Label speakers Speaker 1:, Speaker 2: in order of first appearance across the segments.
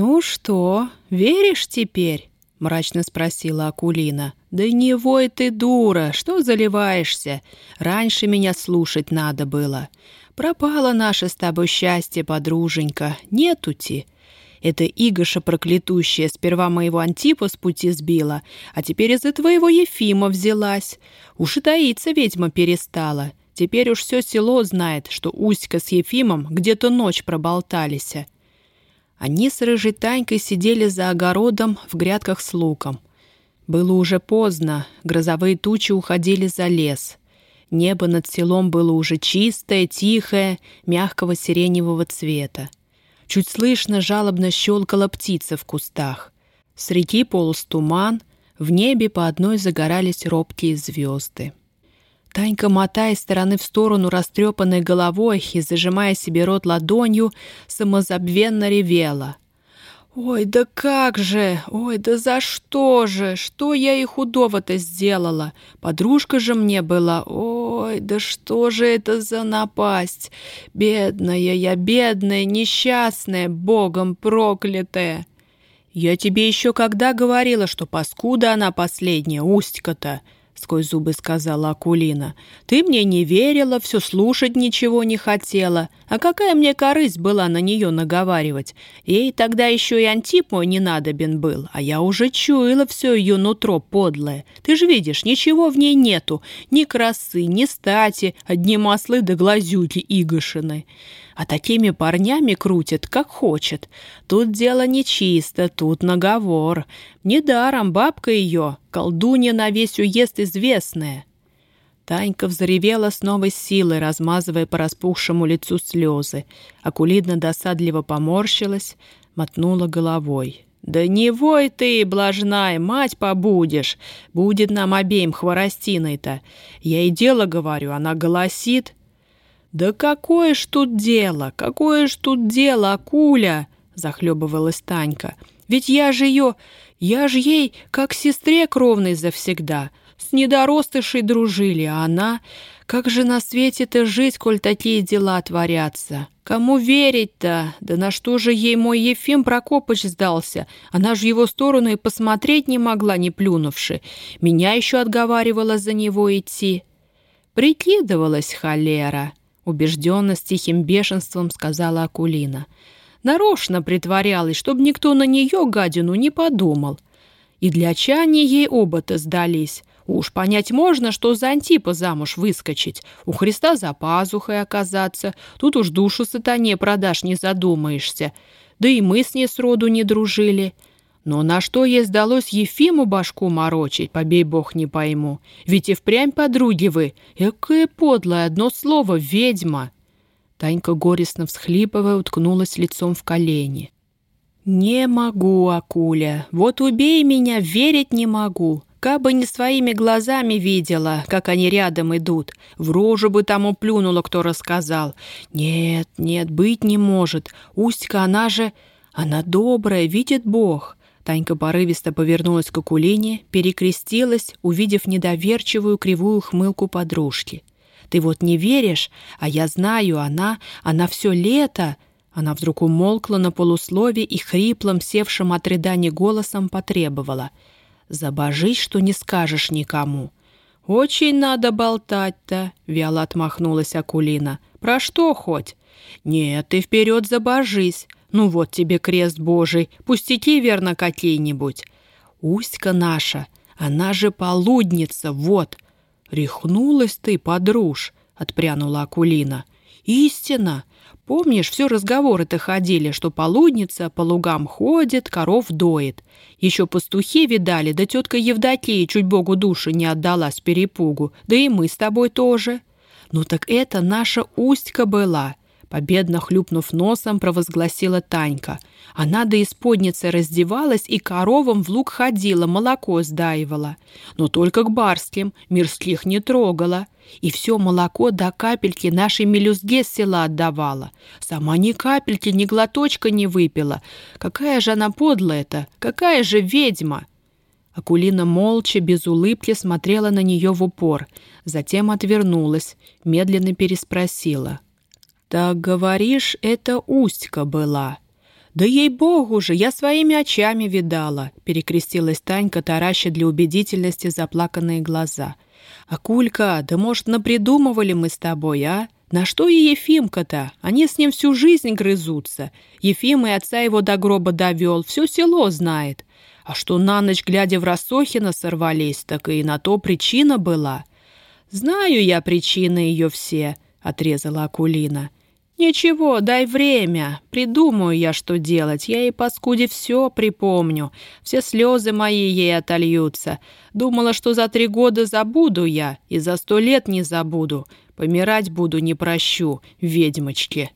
Speaker 1: «Ну что, веришь теперь?» — мрачно спросила Акулина. «Да не вой ты, дура, что заливаешься? Раньше меня слушать надо было. Пропало наше с тобой счастье, подруженька, нету-ти. Это Игоша проклятущая сперва моего Антипа с пути сбила, а теперь из-за твоего Ефима взялась. Уж и таиться ведьма перестала. Теперь уж все село знает, что Устька с Ефимом где-то ночь проболтались. Они с рыжей Танькой сидели за огородом в грядках с луком. Было уже поздно, грозовые тучи уходили за лес. Небо над селом было уже чистое, тихое, мягкого сиреневого цвета. Чуть слышно жалобно щелкала птица в кустах. С реки полз туман, в небе по одной загорались робкие звезды. Танька, мотая из стороны в сторону растрепанной головой и зажимая себе рот ладонью, самозабвенно ревела. «Ой, да как же! Ой, да за что же? Что я и худого-то сделала? Подружка же мне была. Ой, да что же это за напасть? Бедная я, бедная, несчастная, богом проклятая!» «Я тебе еще когда говорила, что паскуда она последняя, Устька-то!» — сквозь зубы сказала Акулина. «Ты мне не верила, все слушать ничего не хотела. А какая мне корысть была на нее наговаривать? Ей тогда еще и Антип мой не надобен был, а я уже чуяла все ее нутро подлое. Ты же видишь, ничего в ней нету, ни красы, ни стати, одни маслы да глазюки Игошины а такими парнями крутит, как хочет. Тут дело нечисто, тут наговор. Недаром бабка ее, колдунья на весь уезд известная. Танька взревела с новой силой, размазывая по распухшему лицу слезы. Акулидна досадливо поморщилась, мотнула головой. «Да не вой ты, блажная, мать побудешь! Будет нам обеим хворостиной-то! Я и дело говорю, она голосит, «Да какое ж тут дело? Какое ж тут дело, акуля?» — захлебывалась Танька. «Ведь я же ее... Я же ей, как сестре кровной завсегда. С недоростышей дружили, а она... Как же на свете-то жить, коль такие дела творятся? Кому верить-то? Да на что же ей мой Ефим Прокопыч сдался? Она же его сторону и посмотреть не могла, не плюнувши. Меня еще отговаривала за него идти. Прикидывалась холера убежденно с тихим бешенством сказала Акулина. Нарочно притворялась, чтобы никто на нее, гадину, не подумал. И для Чани ей оба-то сдались. Уж понять можно, что за Антипа замуж выскочить, у Христа за пазухой оказаться, тут уж душу сатане продашь не задумаешься. Да и мы с ней сроду не дружили. Но на что ей сдалось Ефиму башку морочить, побей бог не пойму. Ведь и впрямь подруги вы. Экое подлое одно слово «ведьма». Танька горестно всхлипывая уткнулась лицом в колени. «Не могу, Акуля, вот убей меня, верить не могу. Кабы не своими глазами видела, как они рядом идут, в рожу бы тому плюнула, кто рассказал. Нет, нет, быть не может. Устька, она же... Она добрая, видит Бог. Танька порывисто повернулась к Акулине, перекрестилась, увидев недоверчивую кривую хмылку подружки. «Ты вот не веришь, а я знаю, она, она все лето...» Она вдруг умолкла на полуслове и хриплым, севшим от рыданий голосом потребовала. «Забожись, что не скажешь никому». «Очень надо болтать-то», — вяло отмахнулась Акулина. «Про что хоть?» «Нет, ты вперед забожись. Ну вот тебе крест Божий, пустяки верно какие-нибудь. Устька наша, она же полудница, вот. Рехнулась ты, подруж, отпрянула Акулина. Истина. Помнишь, все разговоры-то ходили, что полудница по лугам ходит, коров доит. Еще пастухи видали, да тетка Евдокия чуть Богу души не отдала с перепугу, да и мы с тобой тоже. Ну так это наша Устька была. Победно хлюпнув носом, провозгласила Танька. Она до исподницы раздевалась и коровам в луг ходила, молоко сдаивала. Но только к барским, мирских не трогала. И все молоко до капельки нашей мелюзге с села отдавала. Сама ни капельки, ни глоточка не выпила. Какая же она подлая-то, какая же ведьма! Акулина молча, без улыбки смотрела на нее в упор, затем отвернулась, медленно переспросила — «Так говоришь, это Устька была. «Да ей-богу же, я своими очами видала!» — перекрестилась Танька, тараща для убедительности заплаканные глаза. «Акулька, да может, напридумывали мы с тобой, а? На что и Ефимка-то? Они с ним всю жизнь грызутся. Ефим и отца его до гроба довел, все село знает. А что на ночь, глядя в Рассохина, сорвались, так и на то причина была». «Знаю я причины ее все», — отрезала Акулина. «Ничего, дай время. Придумаю я, что делать. Я ей, паскуде, все припомню. Все слезы мои ей отольются. Думала, что за три года забуду я, и за сто лет не забуду. Помирать буду, не прощу, ведьмочки».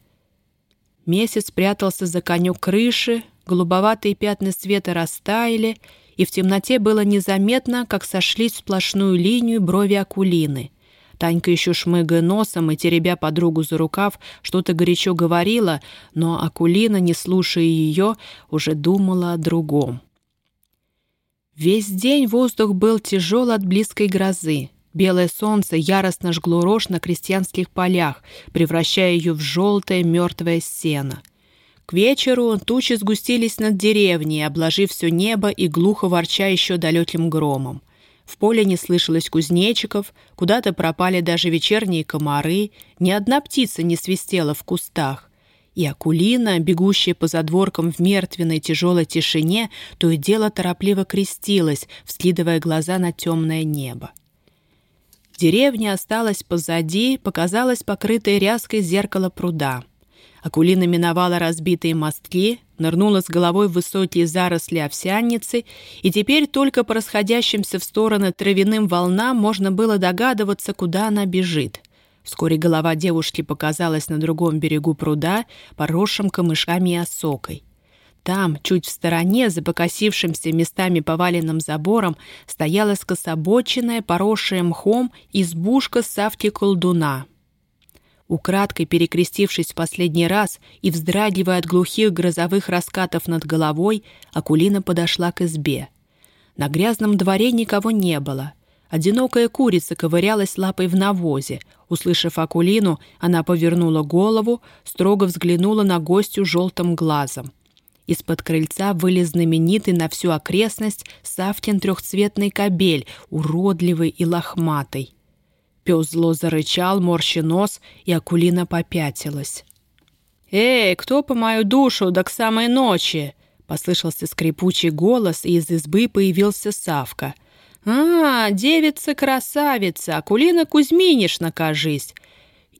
Speaker 1: Месяц прятался за конек крыши, голубоватые пятна света растаяли, и в темноте было незаметно, как сошлись в сплошную линию брови Акулины — Танька еще шмыгая носом и теребя подругу за рукав, что-то горячо говорила, но Акулина, не слушая ее, уже думала о другом. Весь день воздух был тяжел от близкой грозы. Белое солнце яростно жгло рожь на крестьянских полях, превращая ее в желтое мертвое сено. К вечеру тучи сгустились над деревней, обложив все небо и глухо ворча еще далеким громом. В поле не слышалось кузнечиков, куда-то пропали даже вечерние комары, ни одна птица не свистела в кустах. И Акулина, бегущая по задворкам в мертвенной тяжелой тишине, то и дело торопливо крестилась, вскидывая глаза на темное небо. Деревня осталась позади, показалось покрытое ряской зеркало пруда — Акулина миновала разбитые мостки, нырнула с головой в высокие заросли овсянницы, и теперь только по расходящимся в стороны травяным волнам можно было догадываться, куда она бежит. Вскоре голова девушки показалась на другом берегу пруда, поросшим камышами и осокой. Там, чуть в стороне, за покосившимся местами поваленным забором, стояла скособоченная, поросшая мхом избушка Савки колдуна — Украдкой перекрестившись в последний раз и вздрагивая от глухих грозовых раскатов над головой, Акулина подошла к избе. На грязном дворе никого не было. Одинокая курица ковырялась лапой в навозе. Услышав Акулину, она повернула голову, строго взглянула на гостю желтым глазом. Из-под крыльца вылез знаменитый на всю окрестность Савтин трехцветный кобель, уродливый и лохматый. Пес зло зарычал, морщи нос, и Акулина попятилась. «Эй, кто по мою душу, да к самой ночи!» Послышался скрипучий голос, и из избы появился Савка. «А, девица-красавица, Акулина Кузьминишна, кажись!»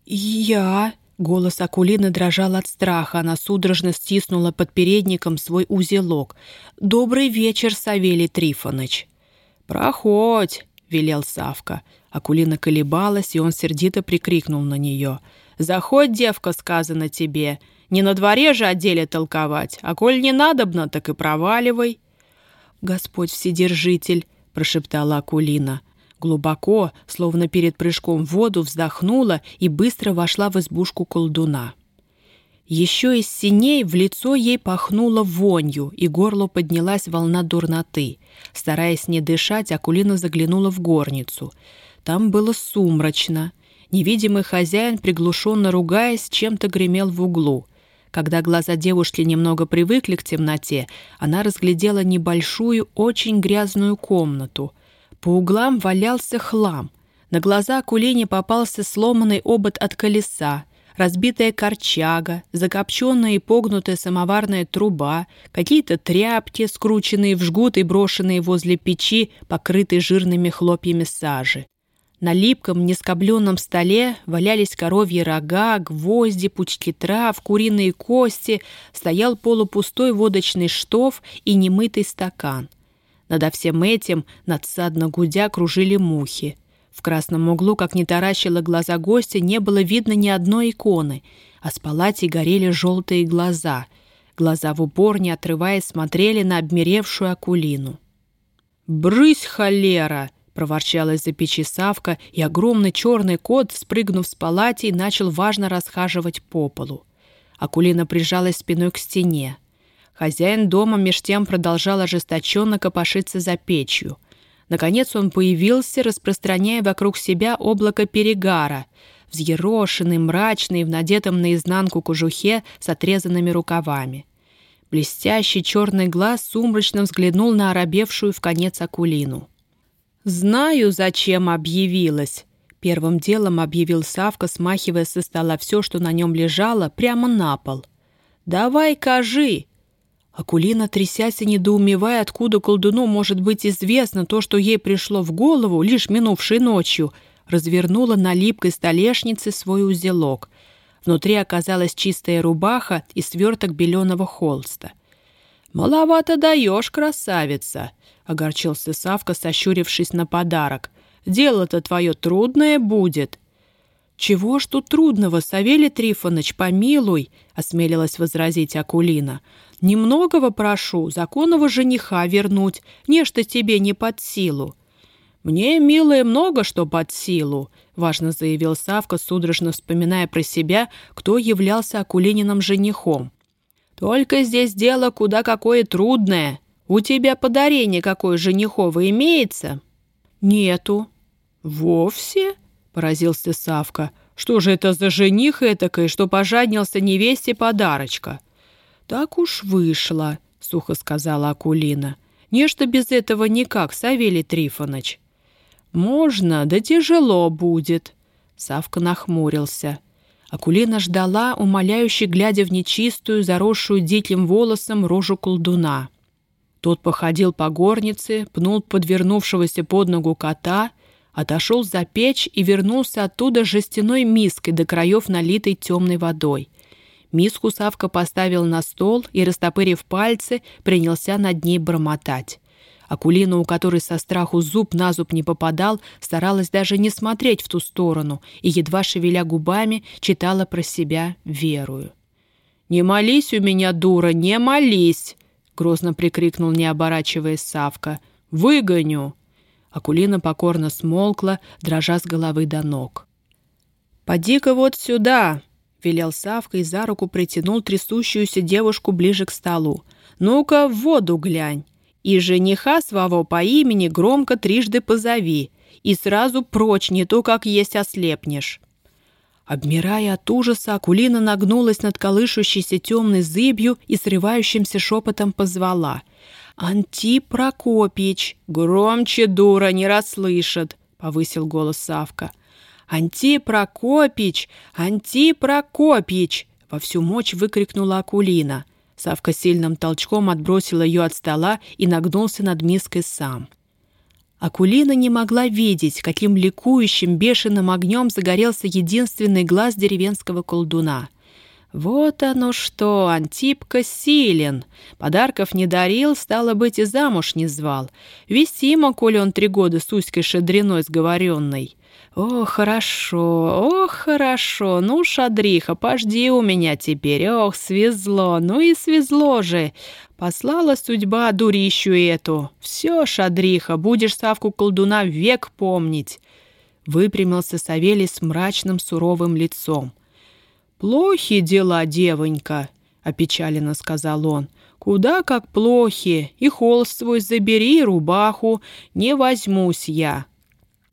Speaker 1: «Я...» Голос Акулины дрожал от страха. Она судорожно стиснула под передником свой узелок. «Добрый вечер, Савелий Трифоныч!» «Проходь!» — велел Савка. Акулина колебалась, и он сердито прикрикнул на нее. «Заходь, девка, сказано тебе. Не на дворе же о деле толковать, а коль не надобно, так и проваливай». «Господь Вседержитель», — прошептала Акулина. Глубоко, словно перед прыжком в воду, вздохнула и быстро вошла в избушку колдуна. Еще из синей в лицо ей пахнуло вонью, и горло поднялась волна дурноты. Стараясь не дышать, Акулина заглянула в горницу — там было сумрачно. Невидимый хозяин, приглушенно ругаясь, чем-то гремел в углу. Когда глаза девушки немного привыкли к темноте, она разглядела небольшую, очень грязную комнату. По углам валялся хлам. На глаза Акулине попался сломанный обод от колеса, разбитая корчага, закопченная и погнутая самоварная труба, какие-то тряпки, скрученные в жгут и брошенные возле печи, покрытые жирными хлопьями сажи. На липком, нескобленном столе валялись коровьи рога, гвозди, пучки трав, куриные кости, стоял полупустой водочный штоф и немытый стакан. Надо всем этим, надсадно гудя, кружили мухи. В красном углу, как не таращило глаза гостя, не было видно ни одной иконы, а с палати горели желтые глаза. Глаза в упор, не отрываясь, смотрели на обмеревшую акулину. «Брысь, холера!» — проворчала из-за печи Савка, и огромный черный кот, спрыгнув с палати, начал важно расхаживать по полу. Акулина прижалась спиной к стене. Хозяин дома меж тем продолжал ожесточенно копошиться за печью. Наконец он появился, распространяя вокруг себя облако перегара, взъерошенный, мрачный, в надетом наизнанку кожухе с отрезанными рукавами. Блестящий черный глаз сумрачно взглянул на оробевшую в конец Акулину. «Знаю, зачем объявилась», — первым делом объявил Савка, смахивая со стола все, что на нем лежало, прямо на пол. «Давай, кажи!» Акулина, трясясь и недоумевая, откуда колдуну может быть известно то, что ей пришло в голову лишь минувшей ночью, развернула на липкой столешнице свой узелок. Внутри оказалась чистая рубаха и сверток беленого холста. «Маловато даешь, красавица!» — огорчился Савка, сощурившись на подарок. «Дело-то твое трудное будет». «Чего ж тут трудного, Савелий Трифонович, помилуй!» — осмелилась возразить Акулина. «Немногого прошу, законного жениха вернуть, нечто тебе не под силу». «Мне, милая, много что под силу», — важно заявил Савка, судорожно вспоминая про себя, кто являлся Акулининым женихом. «Только здесь дело куда какое трудное. У тебя подарение какое женихово имеется?» «Нету». «Вовсе?» — поразился Савка. «Что же это за жених этакой, что пожаднился невесте подарочка?» «Так уж вышло», — сухо сказала Акулина. «Нечто без этого никак, Савелий Трифонович». «Можно, да тяжело будет», — Савка нахмурился. Акулина ждала, умоляюще глядя в нечистую, заросшую диким волосом рожу колдуна. Тот походил по горнице, пнул подвернувшегося под ногу кота, отошел за печь и вернулся оттуда жестяной миской до краев налитой темной водой. Миску Савка поставил на стол и, растопырив пальцы, принялся над ней бормотать. Акулина, у которой со страху зуб на зуб не попадал, старалась даже не смотреть в ту сторону и, едва шевеля губами, читала про себя верую. «Не молись у меня, дура, не молись!» — грозно прикрикнул, не оборачиваясь Савка. «Выгоню!» Акулина покорно смолкла, дрожа с головы до ног. «Поди-ка вот сюда!» — велел Савка и за руку притянул трясущуюся девушку ближе к столу. «Ну-ка, в воду глянь! И жениха своего по имени громко трижды позови, и сразу прочь, не то как есть ослепнешь!» Обмирая от ужаса, Акулина нагнулась над колышущейся темной зыбью и срывающимся шепотом позвала. «Антип Прокопьич!» «Громче, дура, не расслышат!» — повысил голос Савка. «Антип Прокопьич! Антип Прокопьич!» — во всю мощь выкрикнула Акулина. Савка сильным толчком отбросил ее от стола и нагнулся над миской сам. Акулина не могла видеть, каким ликующим, бешеным огнем загорелся единственный глаз деревенского колдуна. Вот оно что, Антипка силен. Подарков не дарил, стало быть, и замуж не звал. Вестимо, коли он три года с Уськой Шадриной сговоренной. «О, хорошо, ох, хорошо, ну, Шадриха, пожди у меня теперь, ох, свезло, ну и свезло же. Послала судьба дурищу эту. Все, Шадриха, будешь Савку колдуна век помнить». Выпрямился Савелий с мрачным суровым лицом. «Плохи дела, девонька», — опечаленно сказал он. «Куда как плохи, и холст свой забери, и рубаху, не возьмусь я».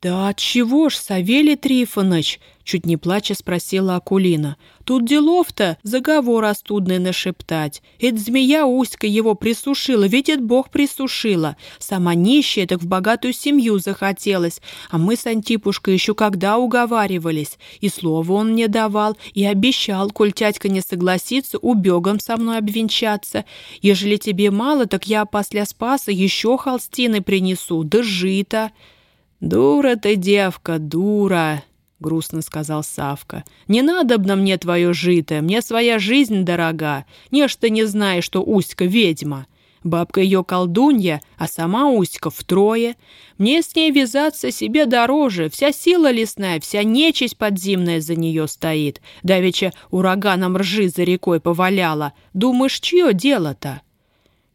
Speaker 1: «Да от чего ж, Савелий Трифонович?» — чуть не плача спросила Акулина. «Тут делов-то заговор остудный нашептать. Эта змея Уська его присушила, это Бог присушила. Сама нищая так в богатую семью захотелось. А мы с Антипушкой еще когда уговаривались. И слово он мне давал, и обещал, коль тятька не согласится, убегом со мной обвенчаться. Ежели тебе мало, так я после спаса еще холстины принесу, да жито». «Дура ты, девка, дура!» — грустно сказал Савка. «Не надобно мне твое житое, мне своя жизнь дорога. Нечто не знаешь, что Уська ведьма. Бабка ее колдунья, а сама Уська втрое. Мне с ней вязаться себе дороже. Вся сила лесная, вся нечисть подземная за нее стоит. Давеча ураганом ржи за рекой поваляла. Думаешь, чье дело-то?»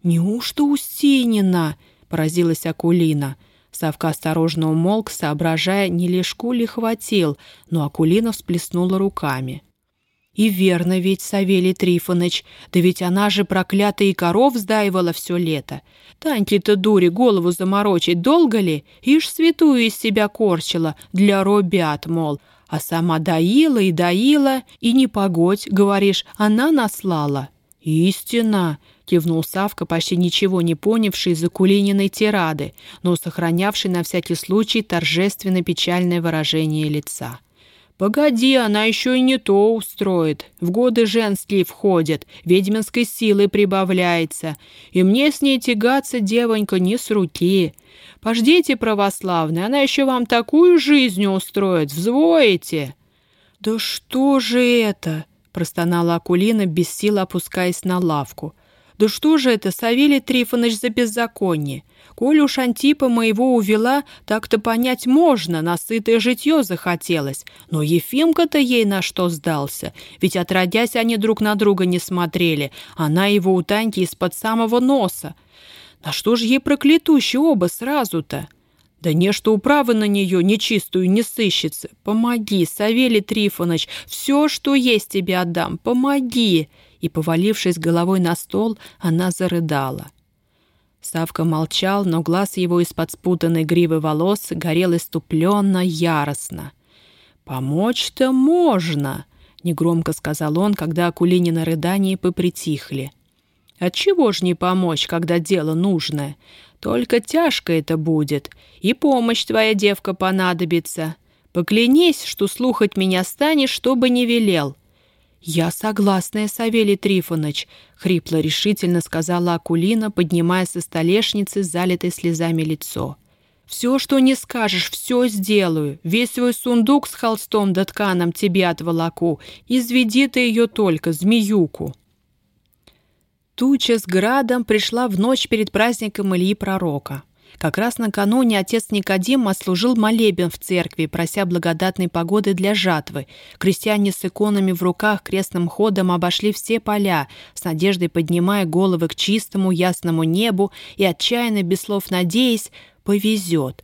Speaker 1: «Неужто Устинина?» — поразилась Акулина. Савка осторожно умолк, соображая, не лишку ли хватил, но Акулина всплеснула руками. «И верно ведь, Савелий Трифонович, да ведь она же проклятая коров сдаивала все лето. Таньки-то дури голову заморочить долго ли? Ишь святую из себя корчила, для робят, мол, а сама доила и доила, и не погодь, говоришь, она наслала». «Истина! — кивнул Савка, почти ничего не понявший из Акулининой тирады, но сохранявший на всякий случай торжественно-печальное выражение лица. «Погоди, она еще и не то устроит. В годы женские входит, ведьминской силы прибавляется. И мне с ней тягаться, девонька, не с руки. Пождите, православные, она еще вам такую жизнь устроит, взвоите!» «Да что же это?» – простонала Акулина, без сил опускаясь на лавку. «Да что же это, Савелий Трифонович, за беззаконие? Коль уж Антипа моего увела, так-то понять можно, насытое житье захотелось. Но Ефимка-то ей на что сдался? Ведь отродясь они друг на друга не смотрели, она его у Таньки из-под самого носа. На что же ей проклятущие оба сразу-то? Да не что управы на нее нечистую не сыщется. Помоги, Савелий Трифонович, все, что есть тебе отдам, помоги!» И, повалившись головой на стол, она зарыдала. Савка молчал, но глаз его из-под спутанной гривы волос горел иступленно, яростно. «Помочь-то можно!» — негромко сказал он, когда Акулинина рыдания попритихли. «Отчего ж не помочь, когда дело нужное? Только тяжко это будет, и помощь твоя девка понадобится. Поклянись, что слухать меня станешь, чтобы не велел. «Я согласна, Савелий Трифонович», — хрипло решительно сказала Акулина, поднимая со столешницы залитой слезами лицо. «Все, что не скажешь, все сделаю. Весь свой сундук с холстом да тканом тебе отволоку. Изведи ты ее только, змеюку». Туча с градом пришла в ночь перед праздником Ильи Пророка. Как раз накануне отец Никодим отслужил молебен в церкви, прося благодатной погоды для жатвы. Крестьяне с иконами в руках крестным ходом обошли все поля, с надеждой поднимая головы к чистому ясному небу и отчаянно, без слов надеясь, повезет.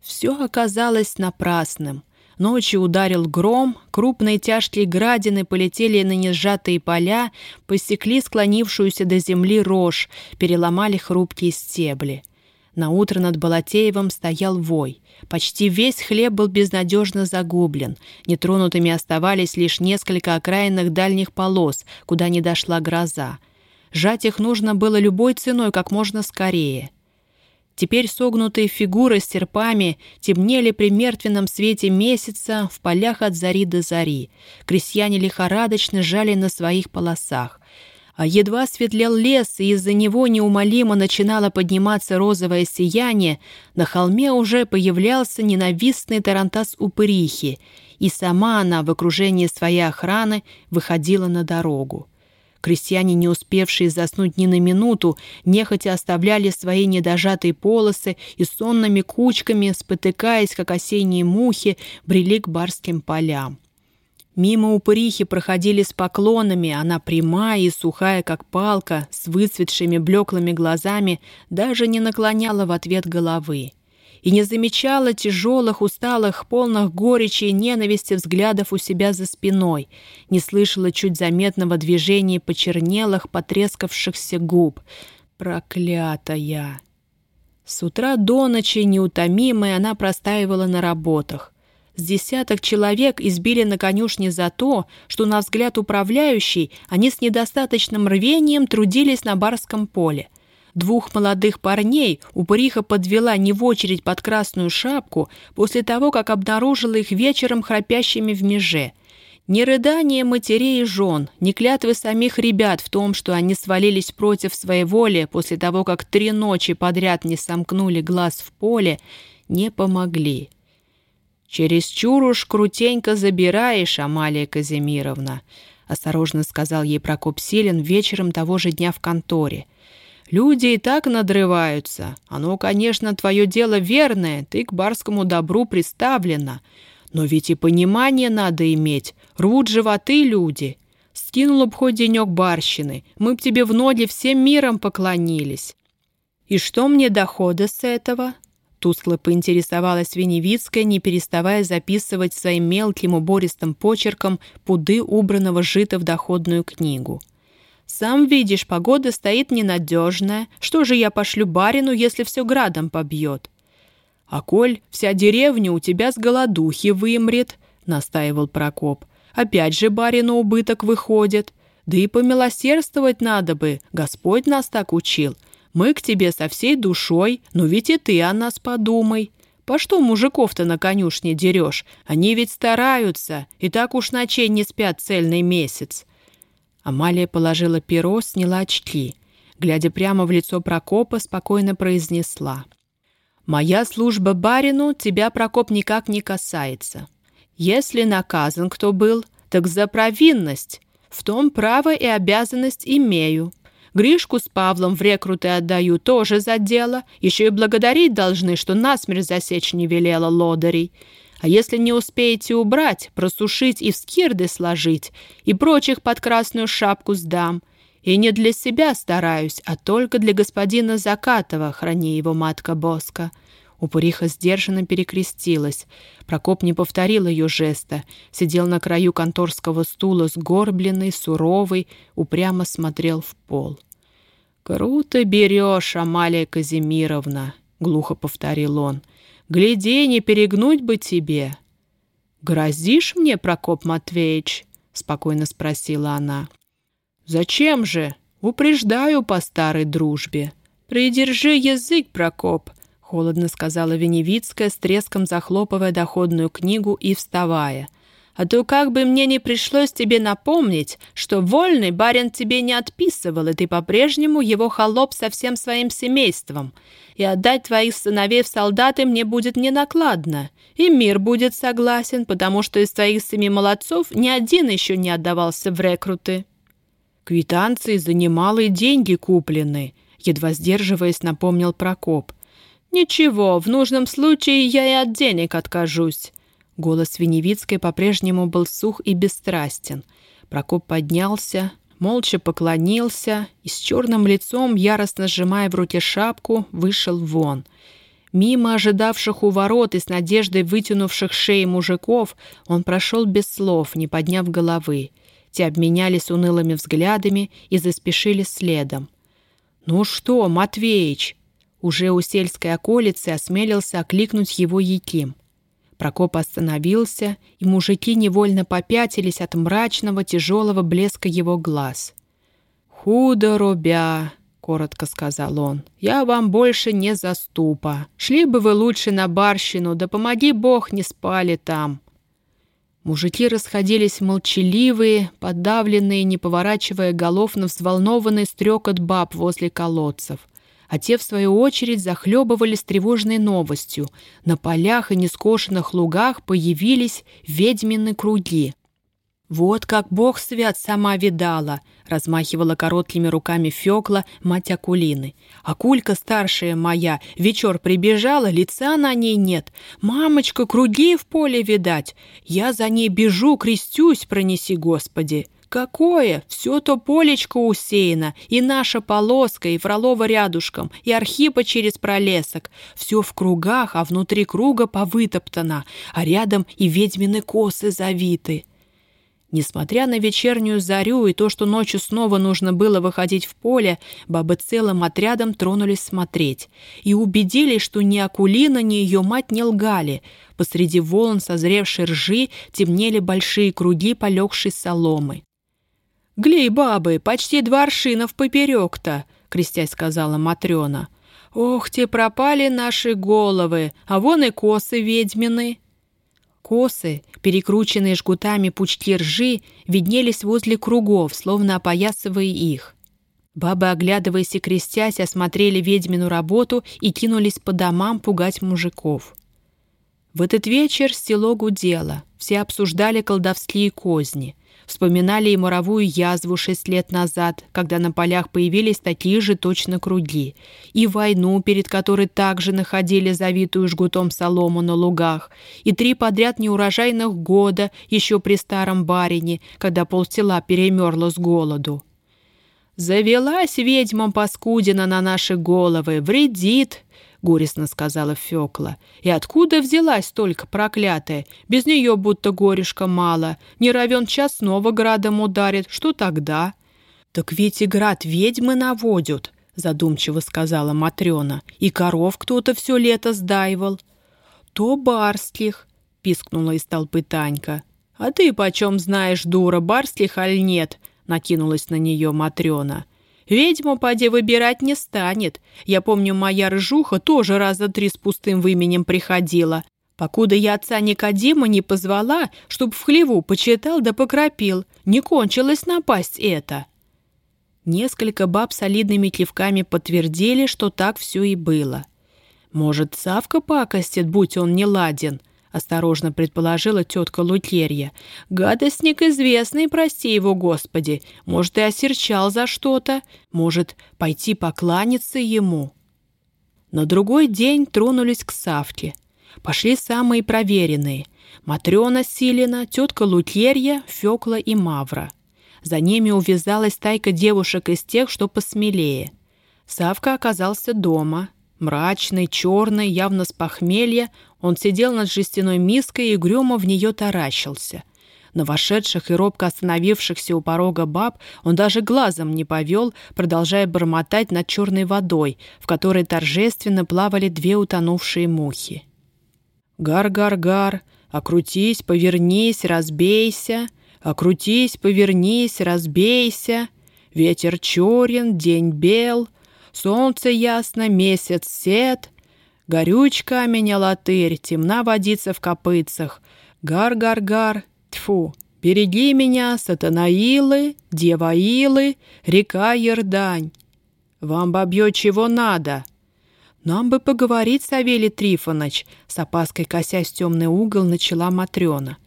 Speaker 1: Все оказалось напрасным. Ночью ударил гром, крупные тяжкие градины полетели на несжатые поля, посекли склонившуюся до земли рожь, переломали хрупкие стебли. На утро над Балатеевым стоял вой. Почти весь хлеб был безнадежно загублен. Нетронутыми оставались лишь несколько окраинных дальних полос, куда не дошла гроза. Жать их нужно было любой ценой как можно скорее. Теперь согнутые фигуры с серпами темнели при мертвенном свете месяца в полях от зари до зари. Крестьяне лихорадочно жали на своих полосах. А едва светлел лес, и из-за него неумолимо начинало подниматься розовое сияние, на холме уже появлялся ненавистный тарантас упырихи, и сама она в окружении своей охраны выходила на дорогу. Крестьяне, не успевшие заснуть ни на минуту, нехотя оставляли свои недожатые полосы и сонными кучками, спотыкаясь, как осенние мухи, брели к барским полям. Мимо упырихи проходили с поклонами, она прямая и сухая, как палка, с выцветшими блеклыми глазами, даже не наклоняла в ответ головы. И не замечала тяжелых, усталых, полных горечи и ненависти взглядов у себя за спиной, не слышала чуть заметного движения почернелых, потрескавшихся губ. Проклятая! С утра до ночи, неутомимая, она простаивала на работах. С десяток человек избили на конюшне за то, что, на взгляд управляющей, они с недостаточным рвением трудились на барском поле. Двух молодых парней упыриха подвела не в очередь под красную шапку после того, как обнаружила их вечером храпящими в меже. Ни рыдания матерей и жен, ни клятвы самих ребят в том, что они свалились против своей воли после того, как три ночи подряд не сомкнули глаз в поле, не помогли. «Чересчур уж крутенько забираешь, Амалия Казимировна», — осторожно сказал ей Прокоп Силин вечером того же дня в конторе. «Люди и так надрываются. Оно, конечно, твое дело верное, ты к барскому добру приставлена. Но ведь и понимание надо иметь. Рвут животы люди. Скинула б хоть денек барщины, мы б тебе в ноги всем миром поклонились». «И что мне дохода с этого?» Тускло поинтересовалась Веневицкая, не переставая записывать своим мелким убористым почерком пуды убранного жита в доходную книгу. «Сам видишь, погода стоит ненадежная. Что же я пошлю барину, если все градом побьет?» «А коль вся деревня у тебя с голодухи вымрет», — настаивал Прокоп. «Опять же барину убыток выходит. Да и помилосердствовать надо бы, Господь нас так учил. Мы к тебе со всей душой, но ведь и ты о нас подумай. По что мужиков-то на конюшне дерешь? Они ведь стараются, и так уж ночей не спят цельный месяц». Амалия положила перо, сняла очки. Глядя прямо в лицо Прокопа, спокойно произнесла. «Моя служба барину тебя, Прокоп, никак не касается. Если наказан кто был, так за провинность. В том право и обязанность имею. Гришку с Павлом в рекруты отдаю тоже за дело. Еще и благодарить должны, что насмерть засечь не велела лодырей. А если не успеете убрать, просушить и в скирды сложить, и прочих под красную шапку сдам. И не для себя стараюсь, а только для господина Закатова, храни его матка Боска. Упыриха сдержанно перекрестилась. Прокоп не повторил ее жеста. Сидел на краю конторского стула, сгорбленный, суровый, упрямо смотрел в пол. «Круто берешь, Амалия Казимировна», — глухо повторил он. «Гляди, не перегнуть бы тебе». «Грозишь мне, Прокоп Матвеевич?» — спокойно спросила она. «Зачем же? Упреждаю по старой дружбе. Придержи язык, Прокоп, Холодно сказала Веневицкая, с треском захлопывая доходную книгу и вставая. «А то как бы мне не пришлось тебе напомнить, что вольный барин тебе не отписывал, и ты по-прежнему его холоп со всем своим семейством. И отдать твоих сыновей в солдаты мне будет ненакладно. И мир будет согласен, потому что из твоих семи молодцов ни один еще не отдавался в рекруты». «Квитанции за немалые деньги куплены», едва сдерживаясь, напомнил Прокоп. «Ничего, в нужном случае я и от денег откажусь». Голос Веневицкой по-прежнему был сух и бесстрастен. Прокоп поднялся, молча поклонился и с черным лицом, яростно сжимая в руке шапку, вышел вон. Мимо ожидавших у ворот и с надеждой вытянувших шеи мужиков он прошел без слов, не подняв головы. Те обменялись унылыми взглядами и заспешили следом. «Ну что, Матвеич?» Уже у сельской околицы осмелился окликнуть его Яким. Прокоп остановился, и мужики невольно попятились от мрачного, тяжелого блеска его глаз. «Худо, рубя!» — коротко сказал он. «Я вам больше не заступа. Шли бы вы лучше на барщину, да помоги Бог, не спали там». Мужики расходились молчаливые, подавленные, не поворачивая голов на взволнованный стрекот баб возле колодцев а те, в свою очередь, захлебывались тревожной новостью. На полях и нескошенных лугах появились ведьмины круги. «Вот как бог свят сама видала!» — размахивала короткими руками Фёкла, мать Акулины. «Акулька старшая моя, вечер прибежала, лица на ней нет. Мамочка, круги в поле видать. Я за ней бежу, крестюсь, пронеси, Господи!» Какое? Все то полечко усеяно, и наша полоска, и Фролова рядушком, и Архипа через пролесок. Все в кругах, а внутри круга повытоптано, а рядом и ведьмины косы завиты. Несмотря на вечернюю зарю и то, что ночью снова нужно было выходить в поле, бабы целым отрядом тронулись смотреть и убедились, что ни Акулина, ни ее мать не лгали. Посреди волн созревшей ржи темнели большие круги полегшей соломы. «Глей, бабы, почти два аршина в поперек-то!» — крестясь сказала Матрена. «Ох, те пропали наши головы, а вон и косы ведьмины!» Косы, перекрученные жгутами пучки ржи, виднелись возле кругов, словно опоясывая их. Бабы, оглядываясь и крестясь, осмотрели ведьмину работу и кинулись по домам пугать мужиков. В этот вечер село гудело, все обсуждали колдовские козни. Вспоминали и моровую язву шесть лет назад, когда на полях появились такие же точно круги, и войну, перед которой также находили завитую жгутом солому на лугах, и три подряд неурожайных года еще при старом барине, когда полсела перемерло с голоду. «Завелась ведьма Паскудина на наши головы, вредит!» — горестно сказала Фёкла. «И откуда взялась только проклятая? Без нее будто горюшка мало. Не равен час снова градом ударит. Что тогда?» «Так ведь и град ведьмы наводят», — задумчиво сказала Матрёна. «И коров кто-то все лето сдаивал». «То барских», — пискнула из толпы Танька. «А ты почем знаешь, дура, барских аль нет?» — накинулась на нее Матрена. «Ведьму, поди, выбирать не станет. Я помню, моя рыжуха тоже раза три с пустым выменем приходила. Покуда я отца Никодима не позвала, чтоб в хлеву почитал да покропил, не кончилась напасть это». Несколько баб солидными кивками подтвердили, что так все и было. «Может, Савка пакостит, будь он не ладен», — осторожно предположила тетка Лутерья. «Гадостник известный, прости его, Господи. Может, и осерчал за что-то. Может, пойти покланяться ему». На другой день тронулись к Савке. Пошли самые проверенные. Матрена Силина, тетка Лутерья, Фекла и Мавра. За ними увязалась тайка девушек из тех, что посмелее. Савка оказался дома. Мрачный, черный, явно с похмелья, он сидел над жестяной миской и грюмо в нее таращился. На вошедших и робко остановившихся у порога баб он даже глазом не повел, продолжая бормотать над черной водой, в которой торжественно плавали две утонувшие мухи. «Гар-гар-гар, окрутись, повернись, разбейся, окрутись, повернись, разбейся, ветер черен, день бел, солнце ясно, месяц сет, Горючка меня латырь, темна водица в копытцах. Гар-гар-гар, тьфу, береги меня, сатанаилы, деваилы, река Ердань. Вам, бабье, чего надо?» «Нам бы поговорить, Савелий Трифонович», — с опаской косясь темный угол начала Матрена.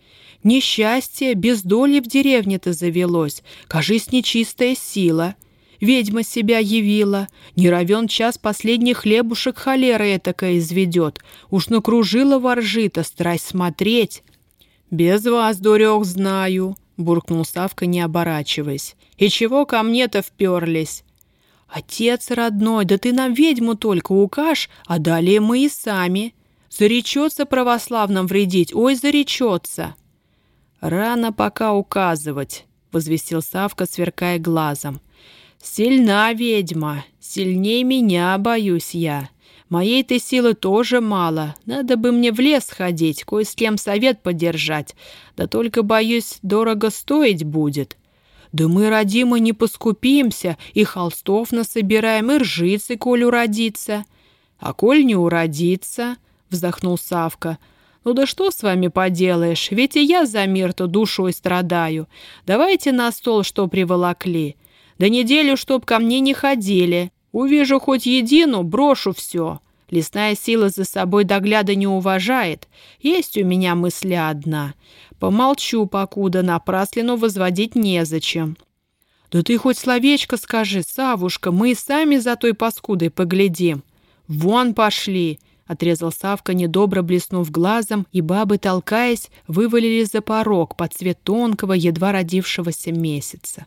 Speaker 1: «Несчастье, бездолье в деревне-то завелось, кажись, нечистая сила. Ведьма себя явила. Не равен час последний хлебушек холера этакая изведет. Уж накружила воржита, страсть смотреть. «Без вас, дурех, знаю», — буркнул Савка, не оборачиваясь. «И чего ко мне-то вперлись?» «Отец родной, да ты нам ведьму только укажь, а далее мы и сами. Заречется православным вредить, ой, заречется!» «Рано пока указывать», — возвестил Савка, сверкая глазом. «Сильна ведьма, сильнее меня, боюсь я. Моей ты силы тоже мало, надо бы мне в лес ходить, кое с кем совет подержать, да только, боюсь, дорого стоить будет». «Да мы, родимы, не поскупимся, и холстов насобираем, и ржицы, коль уродится». «А коль не уродится», — вздохнул Савка, — «ну да что с вами поделаешь, ведь и я за мир-то душой страдаю. Давайте на стол что приволокли. Да неделю, чтоб ко мне не ходили. Увижу хоть едину, брошу все. Лесная сила за собой догляда не уважает. Есть у меня мысля одна. Помолчу, покуда напраслину возводить незачем. Да ты хоть словечко скажи, Савушка, мы и сами за той паскудой поглядим. Вон пошли, — отрезал Савка, недобро блеснув глазом, и бабы, толкаясь, вывалили за порог под цвет тонкого, едва родившегося месяца.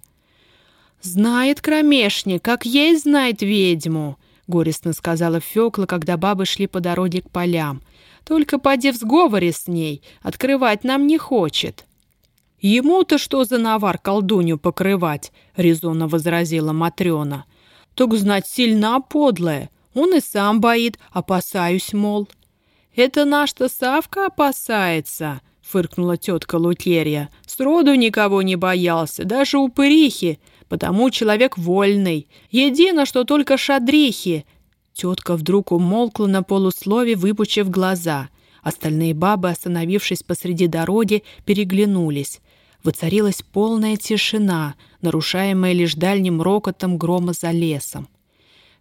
Speaker 1: «Знает кромешник, как ей знает ведьму», — горестно сказала Фёкла, когда бабы шли по дороге к полям. «Только поди в сговоре с ней, открывать нам не хочет». «Ему-то что за навар колдунью покрывать?» — резонно возразила Матрёна. «Так знать сильна подлая. Он и сам боит, опасаюсь, мол». «Это наш-то Савка опасается», — фыркнула тетка Лутерья. «Сроду никого не боялся, даже упырихи потому человек вольный. Едино, что только шадрихи». Тетка вдруг умолкла на полуслове, выпучив глаза. Остальные бабы, остановившись посреди дороги, переглянулись. Воцарилась полная тишина, нарушаемая лишь дальним рокотом грома за лесом.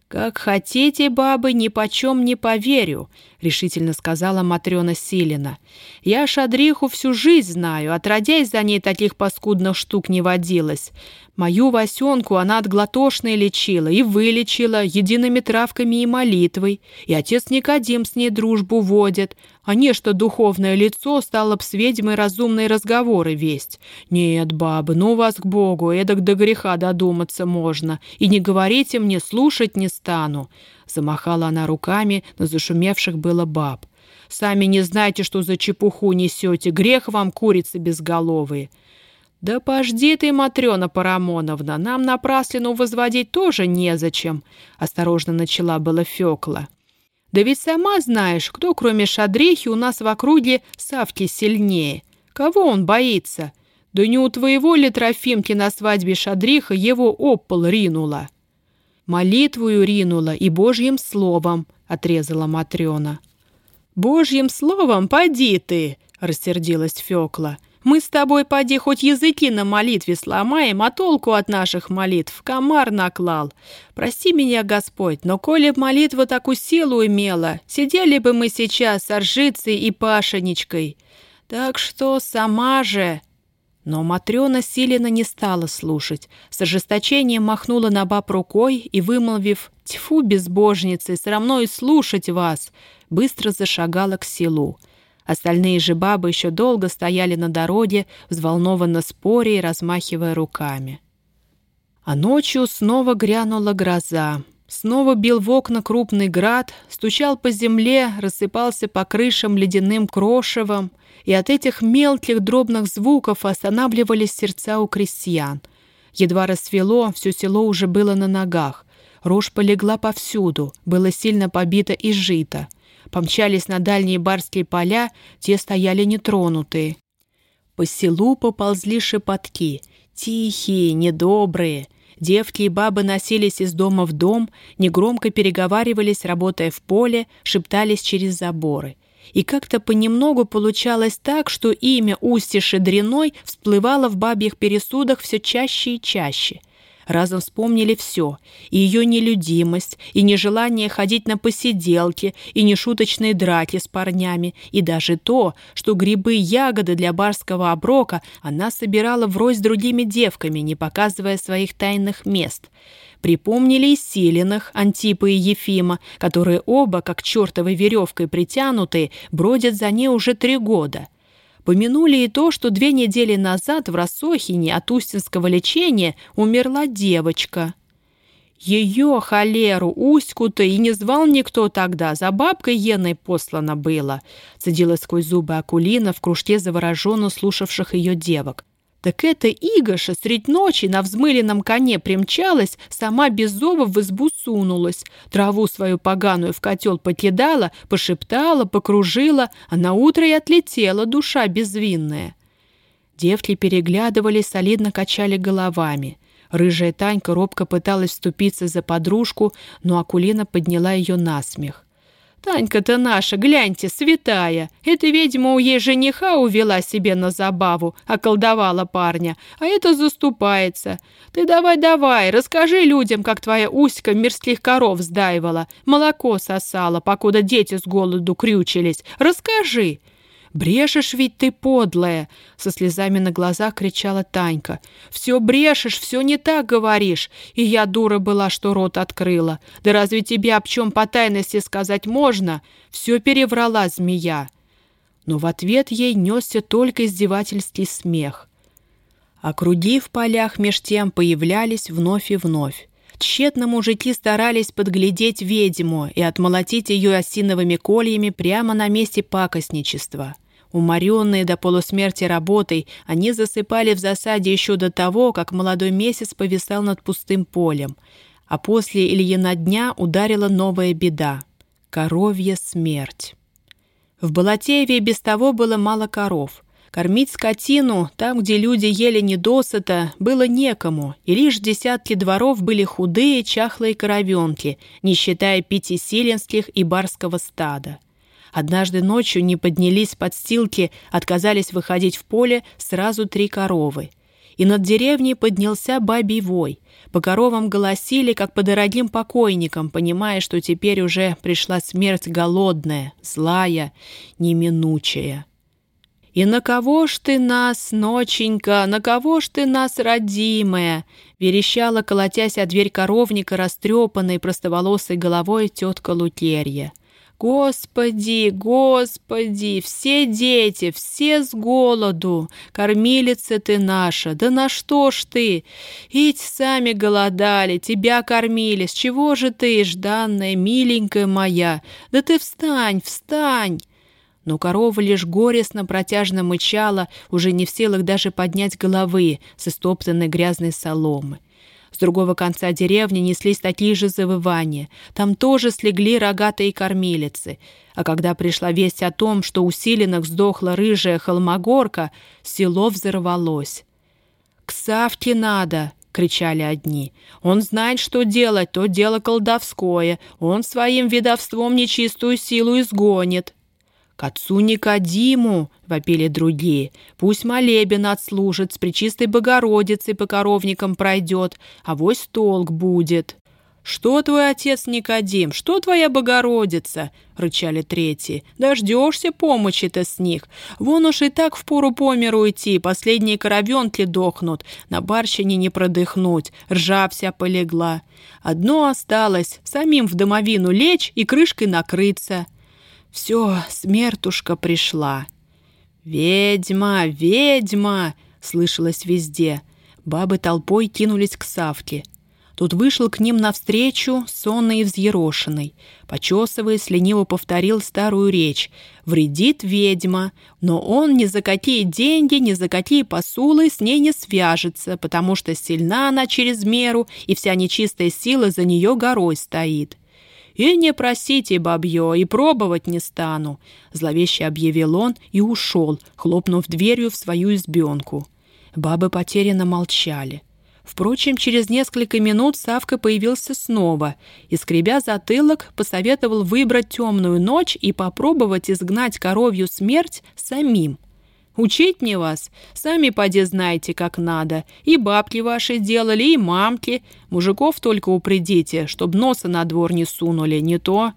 Speaker 1: «Как хотите, бабы, ни почем не поверю», — решительно сказала Матрена Силина. «Я Шадриху всю жизнь знаю, отродясь за ней таких паскудных штук не водилось. Мою Васенку она от глотошной лечила и вылечила едиными травками и молитвой, и отец Никодим с ней дружбу водит, а не что духовное лицо стало б с ведьмой разумные разговоры весть. Нет, бабы, ну вас к Богу, эдак до греха додуматься можно, и не говорите мне, слушать не стану». Замахала она руками на зашумевших было баб. «Сами не знаете, что за чепуху несете, грех вам, курицы безголовые». «Да пожди ты, Матрена Парамоновна, нам напраслину возводить тоже незачем», — осторожно начала была Фёкла. «Да ведь сама знаешь, кто, кроме Шадрихи, у нас в округе Савки сильнее. Кого он боится? Да не у твоего ли Трофимки на свадьбе Шадриха его об пол ринула?» «Молитвую ринула и Божьим словом», — отрезала Матрена. «Божьим словом поди ты!» — рассердилась Фёкла. «Мы с тобой, поди, хоть языки на молитве сломаем, а толку от наших молитв комар наклал. Прости меня, Господь, но коли б молитва такую силу имела, сидели бы мы сейчас с Оржицей и Пашенечкой. Так что сама же...» Но Матрена Силина не стала слушать, с ожесточением махнула на баб рукой и, вымолвив «Тьфу, безбожницы, срамно и слушать вас!» быстро зашагала к селу. Остальные же бабы еще долго стояли на дороге, взволнованно споря и размахивая руками. А ночью снова грянула гроза. Снова бил в окна крупный град, стучал по земле, рассыпался по крышам ледяным крошевом — и от этих мелких дробных звуков останавливались сердца у крестьян. Едва рассвело, все село уже было на ногах. Рожь полегла повсюду, было сильно побито и жито. Помчались на дальние барские поля, те стояли нетронутые. По селу поползли шепотки, тихие, недобрые. Девки и бабы носились из дома в дом, негромко переговаривались, работая в поле, шептались через заборы — и как-то понемногу получалось так, что имя Усти Шедриной всплывало в бабьих пересудах все чаще и чаще. Разом вспомнили все — и ее нелюдимость, и нежелание ходить на посиделки, и нешуточные драки с парнями, и даже то, что грибы и ягоды для барского оброка она собирала врозь другими девками, не показывая своих тайных мест — Припомнили и Силиных, Антипа и Ефима, которые оба, как чертовой веревкой притянутые, бродят за ней уже три года. Помянули и то, что две недели назад в Рассохине от устинского лечения умерла девочка. Ее, холеру, Уську-то и не звал никто тогда, за бабкой Еной послано было, цедила сквозь зубы Акулина в кружке завороженно слушавших ее девок. Так эта Игоша средь ночи на взмыленном коне примчалась, сама без зова в избу сунулась, траву свою поганую в котел покидала, пошептала, покружила, а на утро и отлетела душа безвинная. Девки переглядывались, солидно качали головами. Рыжая Танька робко пыталась вступиться за подружку, но Акулина подняла ее на смех. Танька-то наша, гляньте, святая. Эта ведьма у ей жениха увела себе на забаву, околдовала парня, а это заступается. Ты давай-давай, расскажи людям, как твоя Уська мирских коров сдаивала, молоко сосала, покуда дети с голоду крючились. Расскажи!» «Брешешь ведь ты, подлая!» — со слезами на глазах кричала Танька. «Все брешешь, все не так говоришь. И я дура была, что рот открыла. Да разве тебе об чем по тайности сказать можно? Все переврала змея». Но в ответ ей несся только издевательский смех. А круги в полях меж тем появлялись вновь и вновь. Тщетно мужики старались подглядеть ведьму и отмолотить ее осиновыми кольями прямо на месте пакостничества. Уморенные до полусмерти работой, они засыпали в засаде еще до того, как молодой месяц повисал над пустым полем. А после Ильина дня ударила новая беда — коровья смерть. В Балатееве без того было мало коров. Кормить скотину там, где люди ели недосыта, было некому, и лишь десятки дворов были худые, чахлые коровенки, не считая пятисиленских и барского стада. Однажды ночью не поднялись подстилки, отказались выходить в поле сразу три коровы. И над деревней поднялся бабий вой. По коровам голосили, как по дорогим покойникам, понимая, что теперь уже пришла смерть голодная, злая, неминучая. «И на кого ж ты нас, ноченька, на кого ж ты нас, родимая?» верещала, колотясь о дверь коровника, растрепанной простоволосой головой тетка Лукерья. Господи, Господи, все дети, все с голоду, кормилица ты наша, да на что ж ты? Ведь сами голодали, тебя кормили, с чего же ты, жданная, миленькая моя? Да ты встань, встань!» Но корова лишь горестно протяжно мычала, уже не в силах даже поднять головы с истоптанной грязной соломы. С другого конца деревни неслись такие же завывания. Там тоже слегли рогатые кормилицы. А когда пришла весть о том, что у Силинах сдохла рыжая холмогорка, село взорвалось. «К Савке надо!» — кричали одни. «Он знает, что делать, то дело колдовское. Он своим видовством нечистую силу изгонит». «К отцу Никодиму!» — вопили другие. «Пусть молебен отслужит, с причистой Богородицей по коровникам пройдет, а вось толк будет». «Что твой отец Никодим? Что твоя Богородица?» — рычали третьи. «Дождешься помощи-то с них. Вон уж и так впору по миру идти, последние коровенки дохнут, на барщине не продыхнуть, ржа вся полегла. Одно осталось — самим в домовину лечь и крышкой накрыться». Все, смертушка пришла. «Ведьма, ведьма!» — слышалось везде. Бабы толпой кинулись к Савке. Тут вышел к ним навстречу, сонный и взъерошенный. Почесываясь, лениво повторил старую речь. «Вредит ведьма, но он ни за какие деньги, ни за какие посулы с ней не свяжется, потому что сильна она через меру, и вся нечистая сила за нее горой стоит». «И не просите, бабье, и пробовать не стану», — зловеще объявил он и ушел, хлопнув дверью в свою избенку. Бабы потерянно молчали. Впрочем, через несколько минут Савка появился снова и, скребя затылок, посоветовал выбрать темную ночь и попробовать изгнать коровью смерть самим. Учить мне вас? Сами поди знаете, как надо. И бабки ваши делали, и мамки. Мужиков только упредите, чтоб носа на двор не сунули, не то...»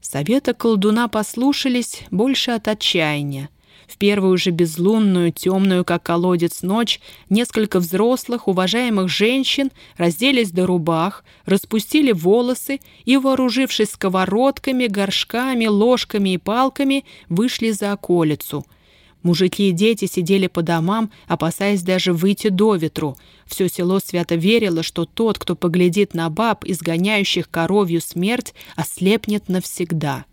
Speaker 1: Совета колдуна послушались больше от отчаяния. В первую же безлунную, темную, как колодец, ночь несколько взрослых, уважаемых женщин разделись до рубах, распустили волосы и, вооружившись сковородками, горшками, ложками и палками, вышли за околицу — Мужики и дети сидели по домам, опасаясь даже выйти до ветру. Все село свято верило, что тот, кто поглядит на баб, изгоняющих коровью смерть, ослепнет навсегда.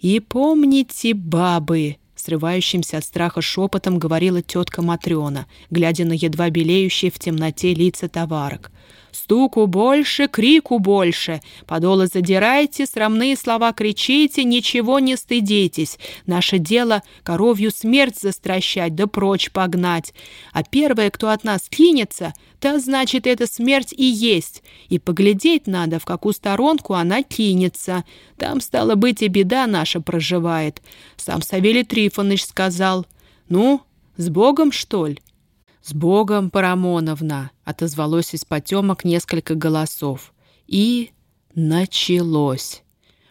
Speaker 1: «И помните, бабы!» — срывающимся от страха шепотом говорила тетка Матрена, глядя на едва белеющие в темноте лица товарок. Стуку больше, крику больше. Подолы задирайте, срамные слова кричите, ничего не стыдитесь. Наше дело — коровью смерть застращать да прочь погнать. А первое, кто от нас кинется, та, значит, эта смерть и есть. И поглядеть надо, в какую сторонку она кинется. Там, стало быть, и беда наша проживает. Сам Савелий Трифонович сказал. «Ну, с Богом, что ли?» «С Богом, Парамоновна!» — отозвалось из потемок несколько голосов. И началось.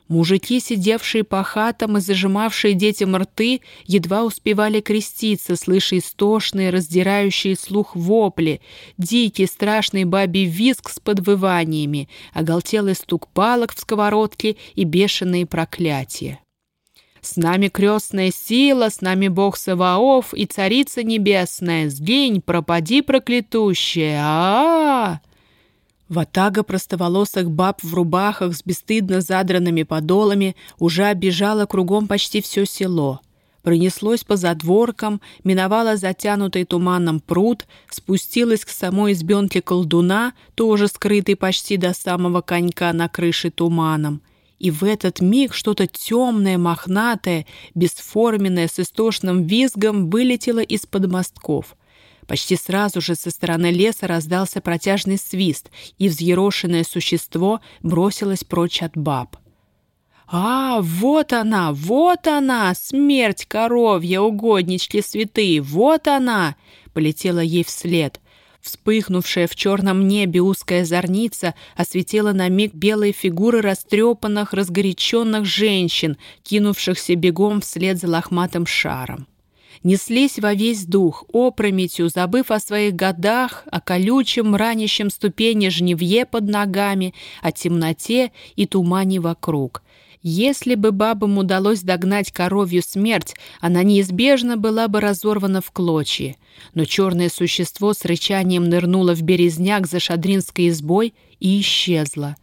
Speaker 1: Мужики, сидевшие по хатам и зажимавшие детям рты, едва успевали креститься, слыша истошные, раздирающие слух вопли, дикий, страшный бабий визг с подвываниями, оголтелый стук палок в сковородке и бешеные проклятия. С нами крестная сила, с нами Бог Саваоф и Царица Небесная. Сгинь, пропади, проклятущая! а, Ватага простоволосых баб в рубахах с бесстыдно задранными подолами уже оббежала кругом почти все село. Пронеслось по задворкам, миновала затянутый туманом пруд, спустилась к самой избенке колдуна, тоже скрытой почти до самого конька на крыше туманом и в этот миг что-то темное, мохнатое, бесформенное, с истошным визгом вылетело из-под мостков. Почти сразу же со стороны леса раздался протяжный свист, и взъерошенное существо бросилось прочь от баб. «А, вот она, вот она, смерть коровья, угоднички святые, вот она!» полетела ей вслед — Вспыхнувшая в черном небе узкая зорница осветила на миг белые фигуры растрепанных, разгоряченных женщин, кинувшихся бегом вслед за лохматым шаром. Неслись во весь дух, опрометью, забыв о своих годах, о колючем, ранящем ступени жневье под ногами, о темноте и тумане вокруг — если бы бабам удалось догнать коровью смерть, она неизбежно была бы разорвана в клочья. Но черное существо с рычанием нырнуло в березняк за шадринской избой и исчезло.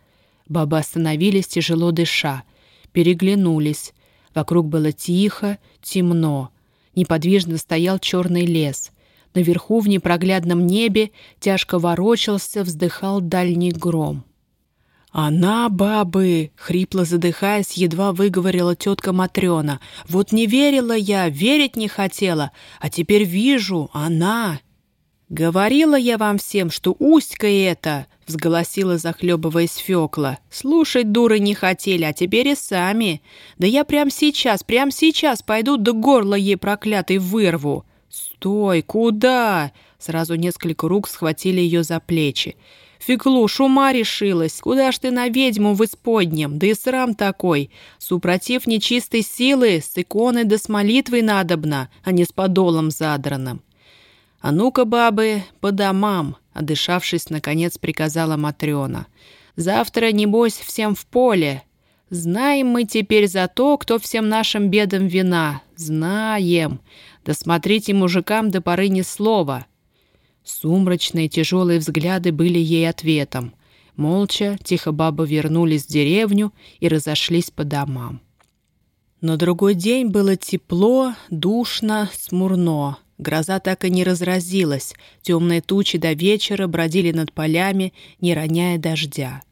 Speaker 1: Бабы остановились, тяжело дыша. Переглянулись. Вокруг было тихо, темно. Неподвижно стоял черный лес. Наверху в непроглядном небе тяжко ворочался, вздыхал дальний гром. «Она, бабы!» — хрипло задыхаясь, едва выговорила тетка Матрена. «Вот не верила я, верить не хотела, а теперь вижу, она!» «Говорила я вам всем, что Устька это!» — взголосила, захлебываясь Фёкла. «Слушать дуры не хотели, а теперь и сами. Да я прямо сейчас, прямо сейчас пойду до горла ей проклятой вырву!» «Стой! Куда?» Сразу несколько рук схватили ее за плечи. «Феклуш, ума решилась! Куда ж ты на ведьму в исподнем? Да и срам такой! Супротив нечистой силы с иконой да с молитвой надобно, а не с подолом задранным!» «А ну-ка, бабы, по домам!» — одышавшись, наконец приказала Матрёна. «Завтра, небось, всем в поле. Знаем мы теперь за то, кто всем нашим бедам вина. Знаем. Да смотрите мужикам до поры ни слова». Сумрачные тяжелые взгляды были ей ответом. Молча, тихо бабы вернулись в деревню и разошлись по домам. На другой день было тепло, душно, смурно. Гроза так и не разразилась, темные тучи до вечера бродили над полями, не роняя дождя.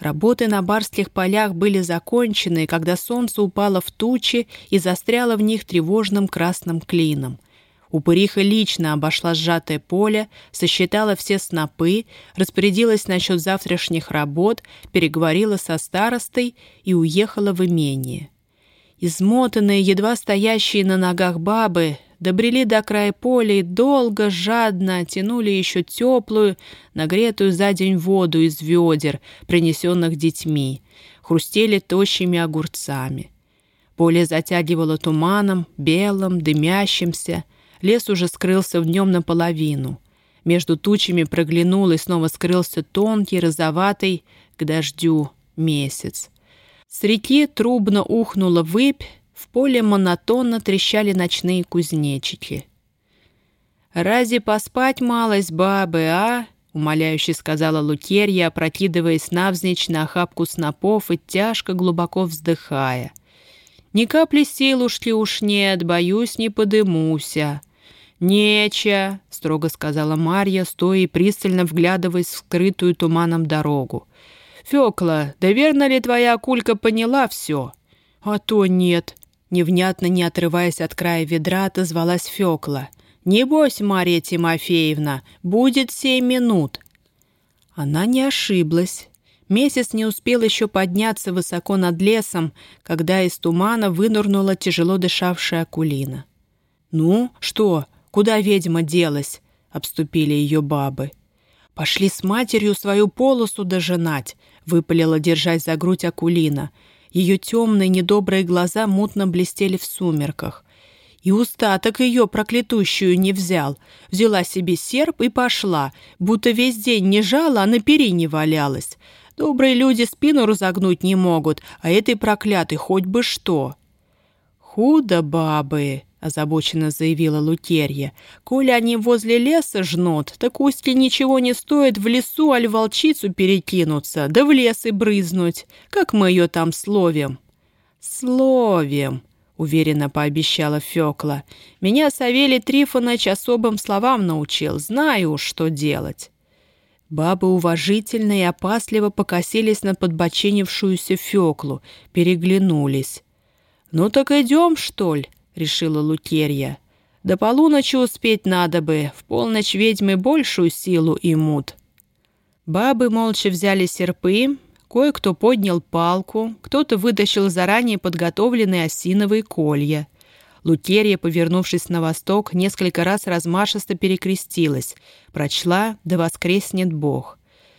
Speaker 1: Работы на барских полях были закончены, когда солнце упало в тучи и застряло в них тревожным красным клином. Упыриха лично обошла сжатое поле, сосчитала все снопы, распорядилась насчет завтрашних работ, переговорила со старостой и уехала в имение. Измотанные, едва стоящие на ногах бабы добрели до края поля и долго, жадно тянули еще теплую, нагретую за день воду из ведер, принесенных детьми, хрустели тощими огурцами. Поле затягивало туманом, белым, дымящимся. Лес уже скрылся в днем наполовину. Между тучами проглянул и снова скрылся тонкий, розоватый, к дождю, месяц. С реки трубно ухнула выпь, в поле монотонно трещали ночные кузнечики. «Рази поспать малость, бабы, а?» — умоляюще сказала Лукерья, опрокидываясь навзничь на охапку снопов и тяжко глубоко вздыхая. «Ни капли силушки уж нет, боюсь, не подымуся». «Неча», — строго сказала Марья, стоя и пристально вглядываясь в скрытую туманом дорогу. «Фёкла, да верно ли твоя кулька поняла все?» «А то нет», Невнятно, не отрываясь от края ведра, отозвалась Фёкла. «Не бойся, Мария Тимофеевна, будет семь минут». Она не ошиблась. Месяц не успел еще подняться высоко над лесом, когда из тумана вынырнула тяжело дышавшая Акулина. «Ну, что, куда ведьма делась?» — обступили ее бабы. «Пошли с матерью свою полосу дожинать», — выпалила, держась за грудь Акулина — ее темные недобрые глаза мутно блестели в сумерках. И устаток ее проклятущую не взял. Взяла себе серп и пошла, будто весь день не жала, а на перине валялась. Добрые люди спину разогнуть не могут, а этой проклятой хоть бы что. «Худо бабы!» — озабоченно заявила Лукерья. «Коли они возле леса жнут, так устье ничего не стоит в лесу аль волчицу перекинуться, да в лес и брызнуть. Как мы ее там словим?» «Словим!» — уверенно пообещала Фёкла. «Меня Савелий Трифонович особым словам научил. Знаю что делать». Бабы уважительно и опасливо покосились на подбоченившуюся Фёклу, переглянулись. «Ну так идем, что ли?» Решила Лукерья. «До полуночи успеть надо бы, в полночь ведьмы большую силу имут». Бабы молча взяли серпы, кое-кто поднял палку, кто-то вытащил заранее подготовленные осиновые колья. Лукерья, повернувшись на восток, несколько раз размашисто перекрестилась, прочла «Да воскреснет Бог».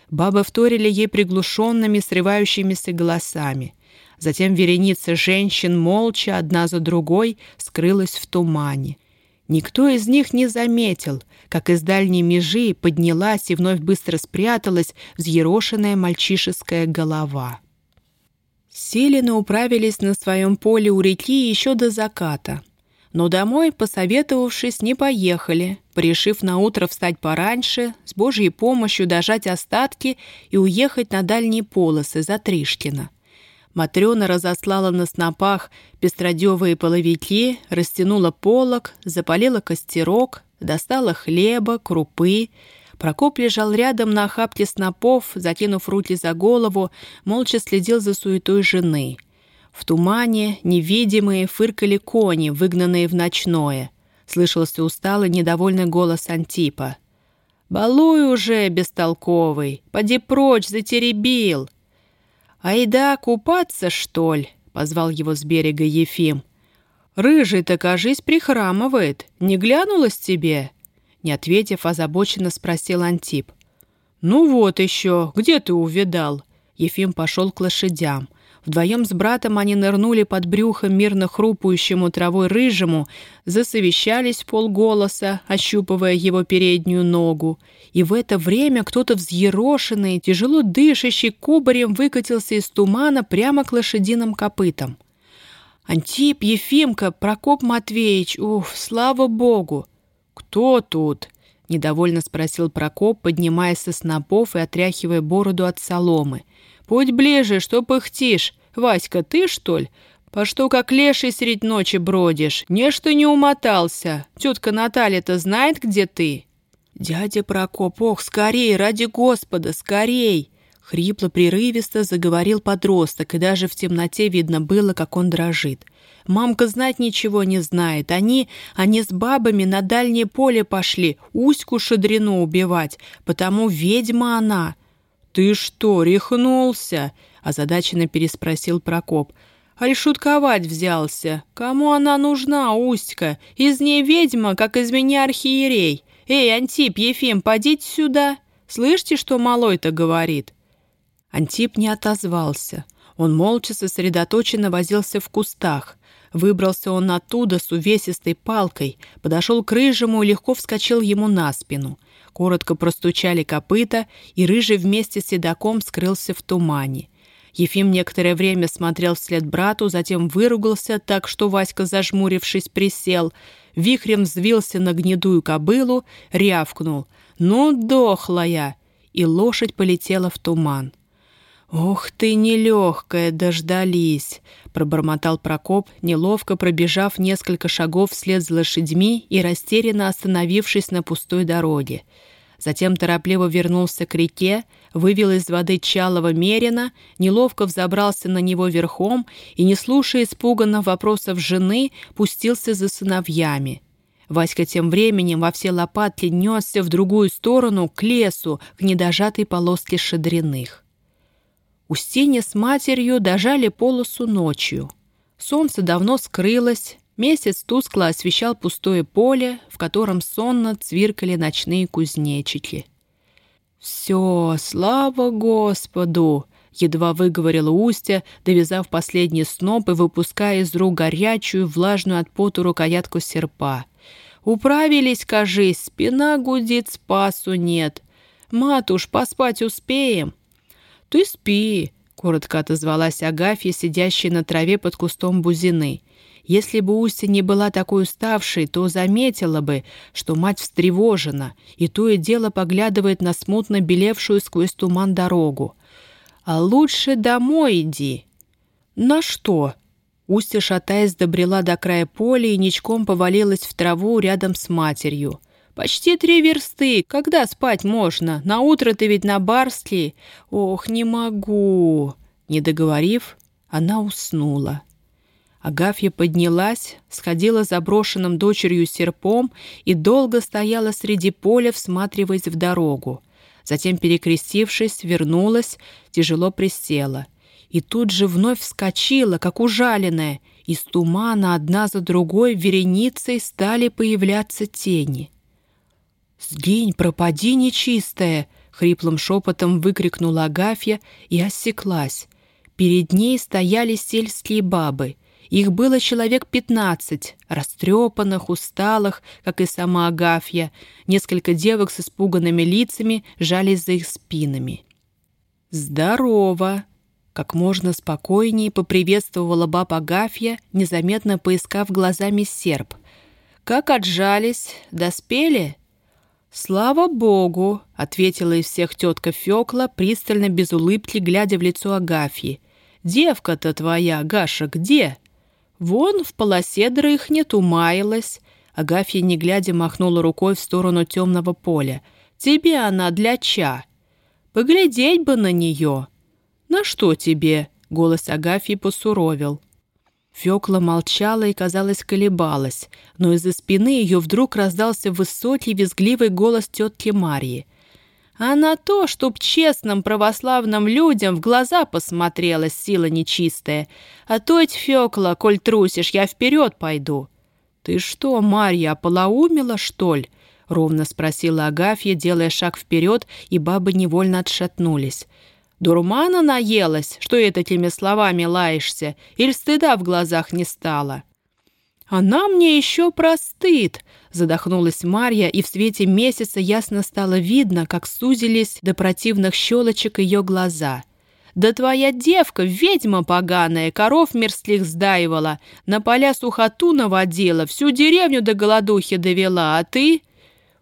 Speaker 1: Бабы вторили ей приглушенными, срывающимися голосами. Затем вереница женщин молча, одна за другой, скрылась в тумане. Никто из них не заметил, как из дальней межи поднялась и вновь быстро спряталась взъерошенная мальчишеская голова. Селины управились на своем поле у реки еще до заката. Но домой, посоветовавшись, не поехали, решив наутро встать пораньше, с Божьей помощью дожать остатки и уехать на дальние полосы за Тришкина. Матрёна разослала на снопах пестродевые половики, растянула полог, запалила костерок, достала хлеба, крупы. Прокоп лежал рядом на охапке снопов, закинув руки за голову, молча следил за суетой жены. В тумане невидимые фыркали кони, выгнанные в ночное. Слышался усталый недовольный голос Антипа. Балуй уже, бестолковый, поди прочь, затеребил. Айда купаться, что ли? Позвал его с берега Ефим. Рыжий-то, кажись, прихрамывает. Не глянулась тебе? Не ответив, озабоченно спросил Антип. «Ну вот еще, где ты увидал?» Ефим пошел к лошадям. Вдвоем с братом они нырнули под брюхом мирно хрупающему травой рыжему, засовещались полголоса, ощупывая его переднюю ногу. И в это время кто-то взъерошенный, тяжело дышащий кубарем выкатился из тумана прямо к лошадиным копытам. «Антип, Ефимка, Прокоп Матвеевич, уф, слава богу!» «Кто тут?» — недовольно спросил Прокоп, поднимаясь со снопов и отряхивая бороду от соломы. «Путь ближе, что пыхтишь? Васька, ты, что ли? По что как леший средь ночи бродишь? Нечто не умотался. Тетка Наталья-то знает, где ты?» «Дядя Прокоп, ох, скорей, ради Господа, скорей!» Хрипло-прерывисто заговорил подросток, и даже в темноте видно было, как он дрожит. «Мамка знать ничего не знает. Они, они с бабами на дальнее поле пошли, Уську Шадрину убивать, потому ведьма она. «Ты что, рехнулся?» — озадаченно переспросил Прокоп. «Аль шутковать взялся? Кому она нужна, Устька? Из ней ведьма, как из меня архиерей. Эй, Антип, Ефим, подите сюда. Слышите, что малой-то говорит?» Антип не отозвался. Он молча сосредоточенно возился в кустах. Выбрался он оттуда с увесистой палкой, подошел к рыжему и легко вскочил ему на спину. Коротко простучали копыта, и рыжий вместе с седаком скрылся в тумане. Ефим некоторое время смотрел вслед брату, затем выругался так, что Васька, зажмурившись, присел, вихрем взвился на гнедую кобылу, рявкнул «Ну, дохлая!» и лошадь полетела в туман. «Ох ты, нелегкая, дождались!» — пробормотал Прокоп, неловко пробежав несколько шагов вслед за лошадьми и растерянно остановившись на пустой дороге. Затем торопливо вернулся к реке, вывел из воды чалого мерина, неловко взобрался на него верхом и, не слушая испуганно вопросов жены, пустился за сыновьями. Васька тем временем во все лопатки несся в другую сторону, к лесу, к недожатой полоске шадряных. Устинья с матерью дожали полосу ночью. Солнце давно скрылось, месяц тускло освещал пустое поле, в котором сонно цвиркали ночные кузнечики. «Все, слава Господу!» — едва выговорила Устя, довязав последний сноп и выпуская из рук горячую, влажную от поту рукоятку серпа. «Управились, кажись, спина гудит, спасу нет. Матуш, поспать успеем?» «Ты спи», — коротко отозвалась Агафья, сидящая на траве под кустом бузины. Если бы Устья не была такой уставшей, то заметила бы, что мать встревожена, и то и дело поглядывает на смутно белевшую сквозь туман дорогу. «А лучше домой иди». «На что?» Устья, шатаясь, добрела до края поля и ничком повалилась в траву рядом с матерью. Почти три версты. Когда спать можно? На утро ты ведь на Барсли. Ох, не могу. Не договорив, она уснула. Агафья поднялась, сходила за брошенным дочерью серпом и долго стояла среди поля, всматриваясь в дорогу. Затем, перекрестившись, вернулась, тяжело присела. И тут же вновь вскочила, как ужаленная. Из тумана одна за другой вереницей стали появляться тени. «Сгинь, пропади, нечистая!» — хриплым шепотом выкрикнула Агафья и осеклась. Перед ней стояли сельские бабы. Их было человек пятнадцать, растрепанных, усталых, как и сама Агафья. Несколько девок с испуганными лицами жались за их спинами. «Здорово!» Как можно спокойнее поприветствовала баба Агафья, незаметно поискав глазами серп. «Как отжались? Доспели?» «Слава Богу!» — ответила из всех тетка Фёкла, пристально без улыбки, глядя в лицо Агафьи. «Девка-то твоя, Гаша, где?» «Вон в полосе дрыхнет, умаялась». Агафья, не глядя, махнула рукой в сторону темного поля. «Тебе она для ча. Поглядеть бы на нее». «На что тебе?» — голос Агафьи посуровил. Фёкла молчала и, казалось, колебалась, но из-за спины ее вдруг раздался высокий визгливый голос тетки Марьи. А на то, чтоб честным православным людям в глаза посмотрела сила нечистая. А то ведь, Фёкла, коль трусишь, я вперед пойду. «Ты что, Марья, ополоумила, что ли?» — ровно спросила Агафья, делая шаг вперед, и бабы невольно отшатнулись. Дурмана наелась, что это этими словами лаешься, или стыда в глазах не стало?» «Она мне еще простыд!» — задохнулась Марья, и в свете месяца ясно стало видно, как сузились до противных щелочек ее глаза. «Да твоя девка, ведьма поганая, коров мерзлих сдаивала, на поля сухоту наводила, всю деревню до голодухи довела, а ты...»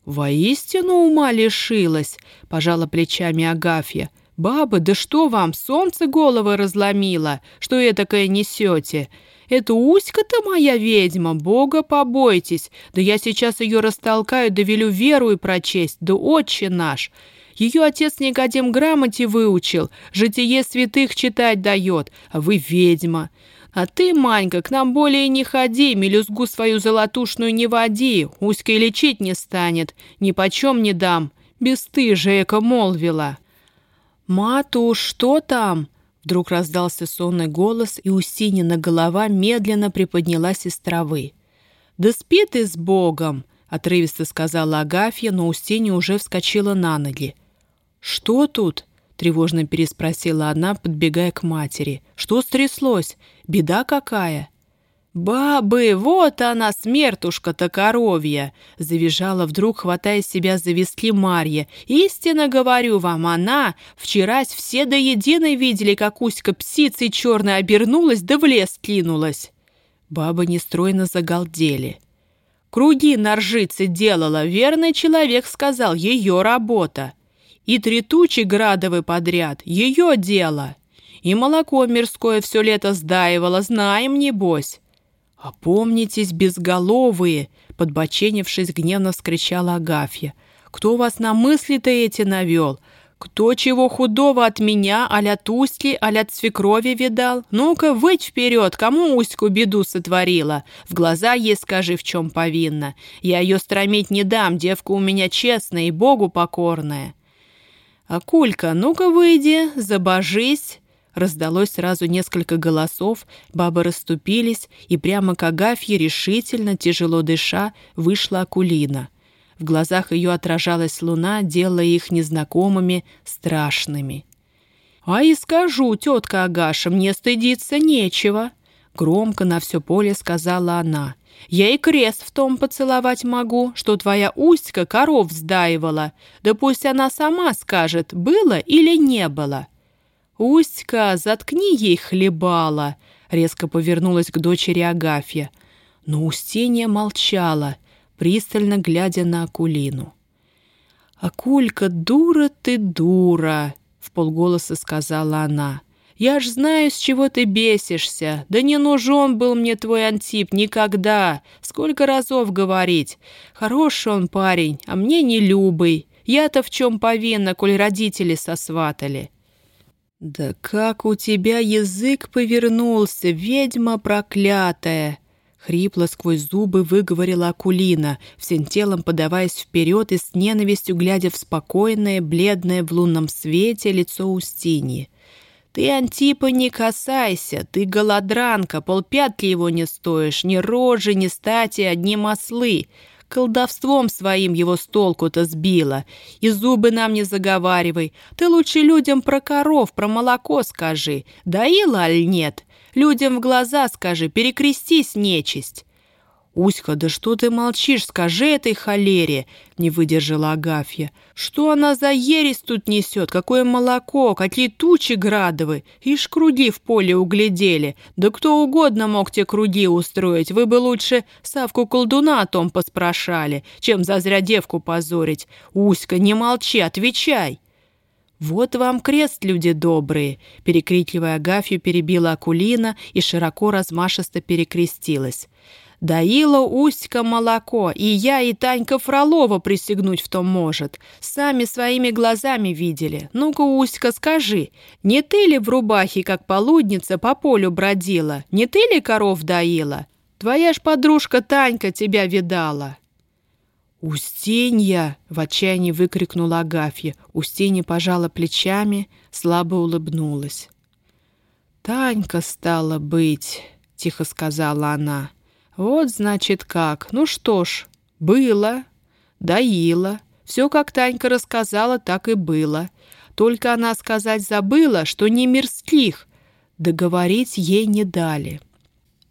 Speaker 1: «Воистину ума лишилась», — пожала плечами Агафья. «Бабы, да что вам, солнце головы разломило, что этакое несете? Это Уська-то моя ведьма, бога побойтесь, да я сейчас ее растолкаю, да веру и прочесть, да отче наш». Ее отец Никодим грамоте выучил, житие святых читать дает, а вы ведьма. А ты, Манька, к нам более не ходи, мелюзгу свою золотушную не води, Уська лечить не станет, ни почем не дам, бесстыжая эко молвила». «Матуш, что там?» Вдруг раздался сонный голос, и у голова медленно приподнялась из травы. «Да спи ты с Богом!» — отрывисто сказала Агафья, но Устинья уже вскочила на ноги. «Что тут?» — тревожно переспросила она, подбегая к матери. «Что стряслось? Беда какая?» «Бабы, вот она, смертушка-то коровья!» — завизжала вдруг, хватая себя за виски Марья. «Истинно говорю вам, она! Вчерась все до единой видели, как Уська псицей черной обернулась да в лес кинулась!» Бабы нестройно загалдели. «Круги на ржице делала, верный человек сказал, ее работа. И три тучи градовы подряд, ее дело. И молоко мирское все лето сдаивало, знаем, небось». «Опомнитесь, безголовые!» — подбоченившись, гневно вскричала Агафья. «Кто вас на мысли-то эти навел? Кто чего худого от меня, аля от Устьи, аля свекрови видал? Ну-ка, выйдь вперед, кому Уську беду сотворила? В глаза ей скажи, в чем повинна. Я ее стромить не дам, девка у меня честная и Богу покорная». «Акулька, ну-ка выйди, забожись!» Раздалось сразу несколько голосов, бабы расступились, и прямо к Агафье решительно, тяжело дыша, вышла Акулина. В глазах ее отражалась луна, делая их незнакомыми, страшными. «А и скажу, тетка Агаша, мне стыдиться нечего!» Громко на все поле сказала она. «Я и крест в том поцеловать могу, что твоя Уська коров сдаивала. Да пусть она сама скажет, было или не было». «Устька, заткни ей хлебала!» Резко повернулась к дочери Агафья. Но Устинья молчала, пристально глядя на Акулину. «Акулька, дура ты, дура!» — в полголоса сказала она. «Я ж знаю, с чего ты бесишься. Да не нужен был мне твой Антип никогда. Сколько разов говорить. Хороший он парень, а мне не любый. Я-то в чем повинна, коль родители сосватали?» «Да как у тебя язык повернулся, ведьма проклятая!» Хрипло сквозь зубы выговорила Акулина, всем телом подаваясь вперед и с ненавистью глядя в спокойное, бледное в лунном свете лицо Устиньи. «Ты, Антипа, не касайся, ты голодранка, полпятки его не стоишь, ни рожи, ни стати, одни маслы колдовством своим его с толку-то сбила. И зубы нам не заговаривай. Ты лучше людям про коров, про молоко скажи. Доила аль нет? Людям в глаза скажи, перекрестись, нечисть. «Уська, да что ты молчишь? Скажи этой холере!» — не выдержала Агафья. «Что она за ересь тут несет? Какое молоко? Какие тучи градовы? Ишь круги в поле углядели. Да кто угодно мог те круги устроить. Вы бы лучше Савку колдуна о том поспрашали, чем зазря девку позорить. Уська, не молчи, отвечай!» «Вот вам крест, люди добрые!» Перекрикивая Агафью, перебила Акулина и широко размашисто перекрестилась. Доила Устька молоко, и я, и Танька Фролова присягнуть в том может. Сами своими глазами видели. Ну-ка, Устька, скажи, не ты ли в рубахе, как полудница, по полю бродила? Не ты ли коров доила? Твоя ж подружка Танька тебя видала».
Speaker 2: «Устинья!» — в отчаянии выкрикнула Агафья. Устинья пожала плечами, слабо улыбнулась. «Танька стала быть», — тихо сказала она. «Вот, значит, как. Ну что ж, было, доила. Все, как Танька рассказала, так и было. Только она сказать забыла, что не мирских. Договорить ей не дали».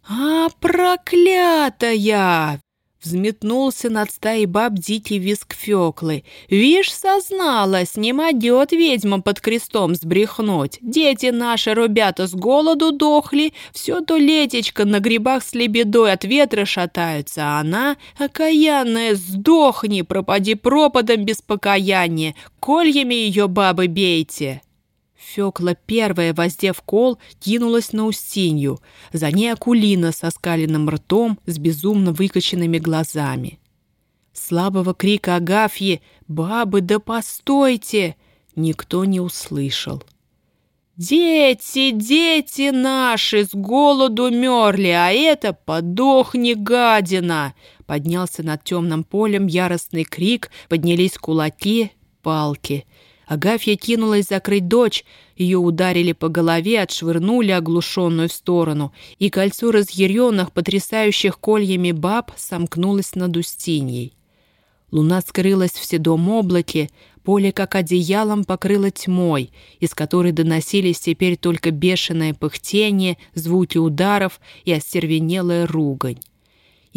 Speaker 1: «А, проклятая!» Взметнулся над стаей баб дикий виск Феклы. «Вишь, созналась, не мадет ведьма под крестом сбрехнуть. Дети наши, ребята, с голоду дохли, все то летечко на грибах с лебедой от ветра шатаются, а она, окаянная, сдохни, пропади пропадом без покаяния, кольями ее бабы бейте!» Фёкла первая, воздев кол, кинулась на Устинью. За ней Акулина со скаленным ртом, с безумно выкоченными глазами. Слабого крика Агафьи «Бабы, да постойте!» никто не услышал. «Дети, дети наши с голоду мерли, а это подохни, гадина!» Поднялся над темным полем яростный крик, поднялись кулаки, палки — Агафья кинулась закрыть дочь, ее ударили по голове, отшвырнули оглушенную в сторону, и кольцо разъяренных, потрясающих кольями баб сомкнулось над Устиньей. Луна скрылась в седом облаке, поле как одеялом покрыло тьмой, из которой доносились теперь только бешеное пыхтение, звуки ударов и остервенелая ругань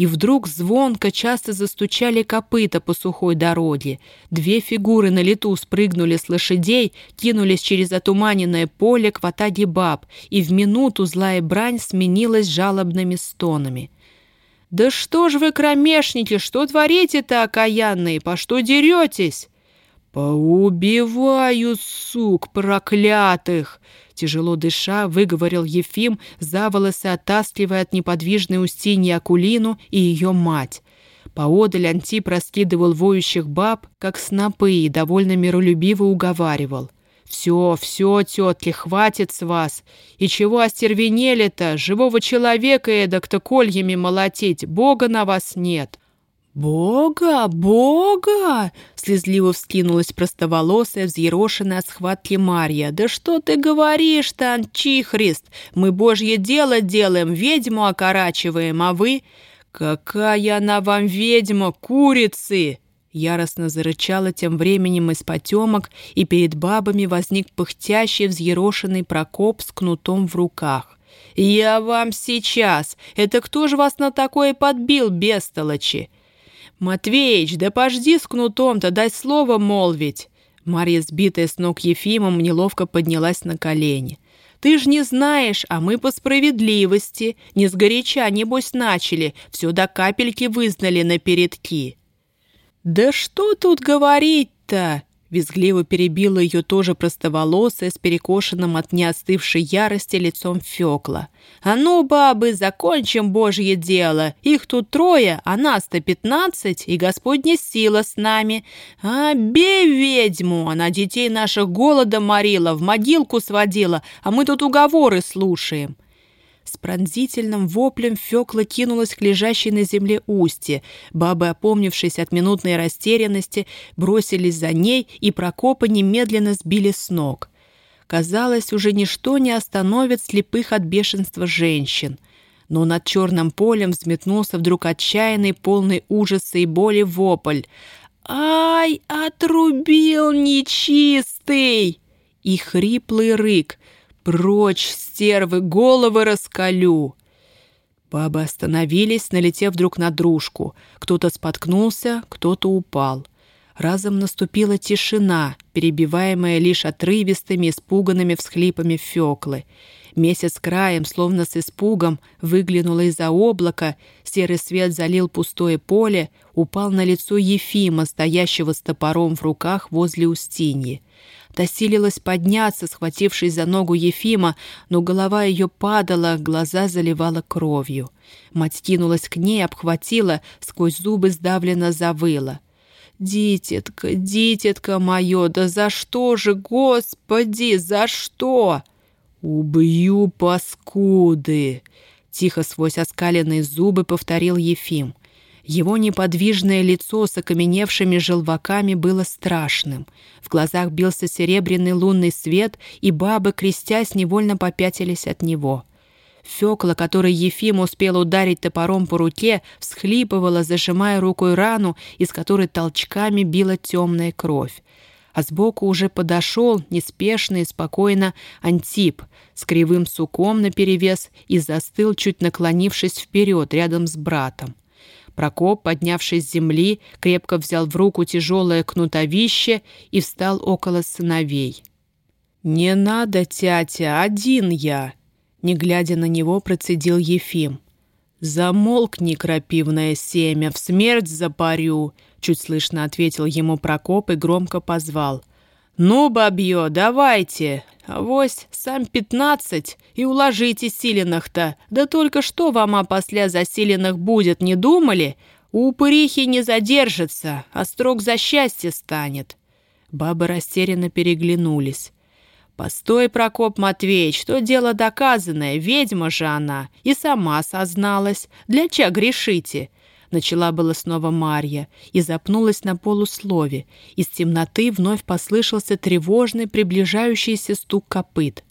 Speaker 1: и вдруг звонко часто застучали копыта по сухой дороге. Две фигуры на лету спрыгнули с лошадей, кинулись через отуманенное поле к ватаге баб, и в минуту злая брань сменилась жалобными стонами. «Да что ж вы, кромешники, что творите-то, окаянные, по что деретесь?» «Поубиваю, сук проклятых!» Тяжело дыша, выговорил Ефим, за волосы оттаскивая от неподвижной Устиньи Акулину и ее мать. Поодаль Антип раскидывал воющих баб, как снопы, и довольно миролюбиво уговаривал. «Все, все, тетки, хватит с вас! И чего остервенели-то? Живого человека эдак-то кольями молотить, Бога на вас нет!» «Бога! Бога!» — слезливо вскинулась простоволосая, взъерошенная от схватки Марья. «Да что ты говоришь-то, Анчихрист? Мы божье дело делаем, ведьму окорачиваем, а вы...» «Какая она вам ведьма, курицы!» Яростно зарычала тем временем из потемок, и перед бабами возник пыхтящий, взъерошенный Прокоп с кнутом в руках. «Я вам сейчас! Это кто же вас на такое подбил, бестолочи?» «Матвеич, да пожди с кнутом-то, дай слово молвить!» Марья, сбитая с ног Ефимом, неловко поднялась на колени. «Ты ж не знаешь, а мы по справедливости. Не сгоряча, небось, начали, все до капельки вызнали на передки». «Да что тут говорить-то?» Визгливо перебила ее тоже простоволосая, с перекошенным от неостывшей ярости лицом Фекла. «А ну, бабы, закончим божье дело! Их тут трое, а нас-то пятнадцать, и Господня сила с нами! А, бей ведьму! Она детей наших голодом морила, в могилку сводила, а мы тут уговоры слушаем!» С пронзительным воплем Фёкла кинулась к лежащей на земле устье. Бабы, опомнившись от минутной растерянности, бросились за ней, и Прокопа немедленно сбили с ног. Казалось, уже ничто не остановит слепых от бешенства женщин. Но над черным полем взметнулся вдруг отчаянный, полный ужаса и боли вопль. «Ай, отрубил нечистый!» И хриплый рык. «Прочь, стервы, головы раскалю!» Бабы остановились, налетев друг на дружку. Кто-то споткнулся, кто-то упал. Разом наступила тишина, перебиваемая лишь отрывистыми, испуганными всхлипами Феклы. Месяц краем, словно с испугом, выглянула из-за облака, серый свет залил пустое поле, упал на лицо Ефима, стоящего с топором в руках возле Устиньи. Та силилась подняться, схватившись за ногу Ефима, но голова ее падала, глаза заливала кровью. Мать кинулась к ней, обхватила, сквозь зубы сдавленно завыла. «Дитятка, дитятка мое, да за что же, Господи, за что?» «Убью, паскуды!» — тихо сквозь оскаленные зубы повторил Ефим. Его неподвижное лицо с окаменевшими желваками было страшным. В глазах бился серебряный лунный свет, и бабы, крестясь, невольно попятились от него. Фёкла, которой Ефим успел ударить топором по руке, всхлипывала, зажимая рукой рану, из которой толчками била темная кровь а сбоку уже подошел неспешно и спокойно Антип с кривым суком наперевес и застыл, чуть наклонившись вперед рядом с братом. Прокоп, поднявшись с земли, крепко взял в руку тяжелое кнутовище и встал около сыновей. «Не надо, тятя, один я!» Не глядя на него, процедил Ефим. «Замолкни, крапивное семя, в смерть запарю!» Чуть слышно ответил ему Прокоп и громко позвал. «Ну, бабье, давайте! Авось сам пятнадцать и уложите силенных-то. Да только что вам опосля засиленных будет, не думали? У упырихи не задержится, а строк за счастье станет». Бабы растерянно переглянулись. «Постой, Прокоп Матвеевич, что дело доказанное, ведьма же она, и сама созналась. Для чего грешите?» Начала было снова Марья и запнулась на полуслове. Из темноты вновь послышался тревожный приближающийся стук копыт.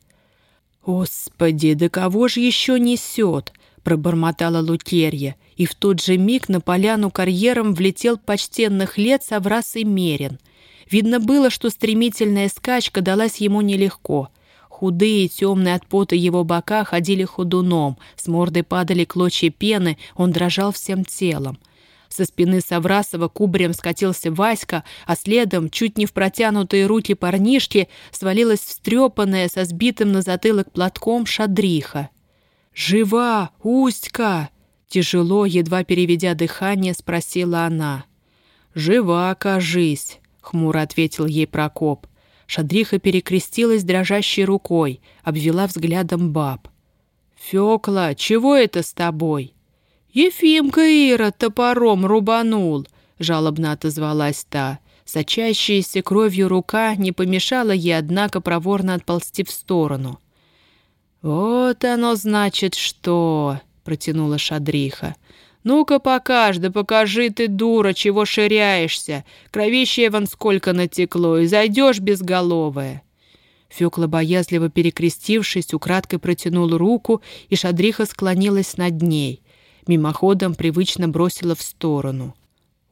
Speaker 1: «Господи, да кого же еще несет?» — пробормотала Лукерья, и в тот же миг на поляну карьером влетел почтенных лет Саврас и Мерин — Видно было, что стремительная скачка далась ему нелегко. Худые, темные от пота его бока ходили ходуном, с мордой падали клочья пены, он дрожал всем телом. Со спины Саврасова кубарем скатился Васька, а следом, чуть не в протянутые руки парнишки, свалилась встрепанная со сбитым на затылок платком шадриха. «Жива, Устька!» Тяжело, едва переведя дыхание, спросила она. «Жива, кажись!» — хмуро ответил ей Прокоп. Шадриха перекрестилась дрожащей рукой, обвела взглядом баб. «Фёкла, чего это с тобой?» «Ефимка Ира топором рубанул», — жалобно отозвалась та. Сочащаяся кровью рука не помешала ей, однако, проворно отползти в сторону. «Вот оно значит что!» — протянула Шадриха. «Ну-ка покаж, да покажи ты, дура, чего ширяешься. Кровище вон сколько натекло, и зайдешь безголовая». Фёкла, боязливо перекрестившись, украдкой протянула руку, и шадриха склонилась над ней. Мимоходом привычно бросила в сторону.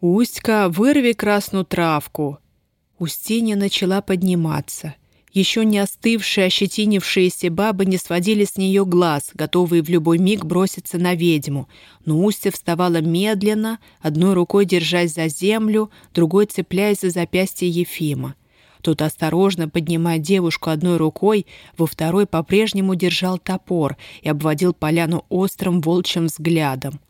Speaker 1: «Устька, вырви красную травку!» Устинья начала подниматься — еще не остывшие, ощетинившиеся бабы не сводили с нее глаз, готовые в любой миг броситься на ведьму. Но Устья вставала медленно, одной рукой держась за землю, другой цепляясь за запястье Ефима. Тот, осторожно поднимая девушку одной рукой, во второй по-прежнему держал топор и обводил поляну острым волчьим взглядом.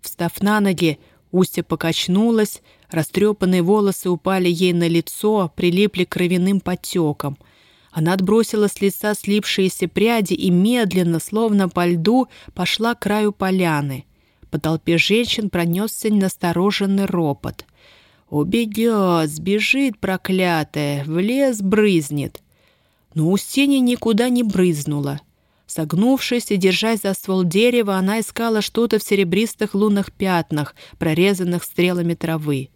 Speaker 1: Встав на ноги, Устья покачнулась, растрепанные волосы упали ей на лицо, прилипли к кровяным потекам — она отбросила с лица слипшиеся пряди и медленно, словно по льду, пошла к краю поляны. По толпе женщин пронесся настороженный ропот. «Убегет, сбежит, проклятая, в лес брызнет». Но Устинья никуда не брызнула. Согнувшись и держась за ствол дерева, она искала что-то в серебристых лунных пятнах, прорезанных стрелами травы.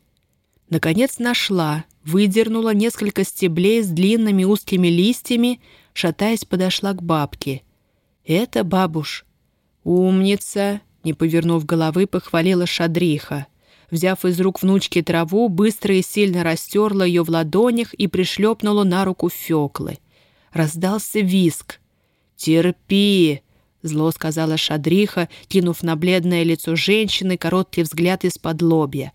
Speaker 1: Наконец нашла, выдернула несколько стеблей с длинными узкими листьями, шатаясь, подошла к бабке. «Это бабуш». «Умница!» — не повернув головы, похвалила Шадриха. Взяв из рук внучки траву, быстро и сильно растерла ее в ладонях и пришлепнула на руку Феклы. Раздался виск. «Терпи!» — зло сказала Шадриха, кинув на бледное лицо женщины короткий взгляд из-под лобья.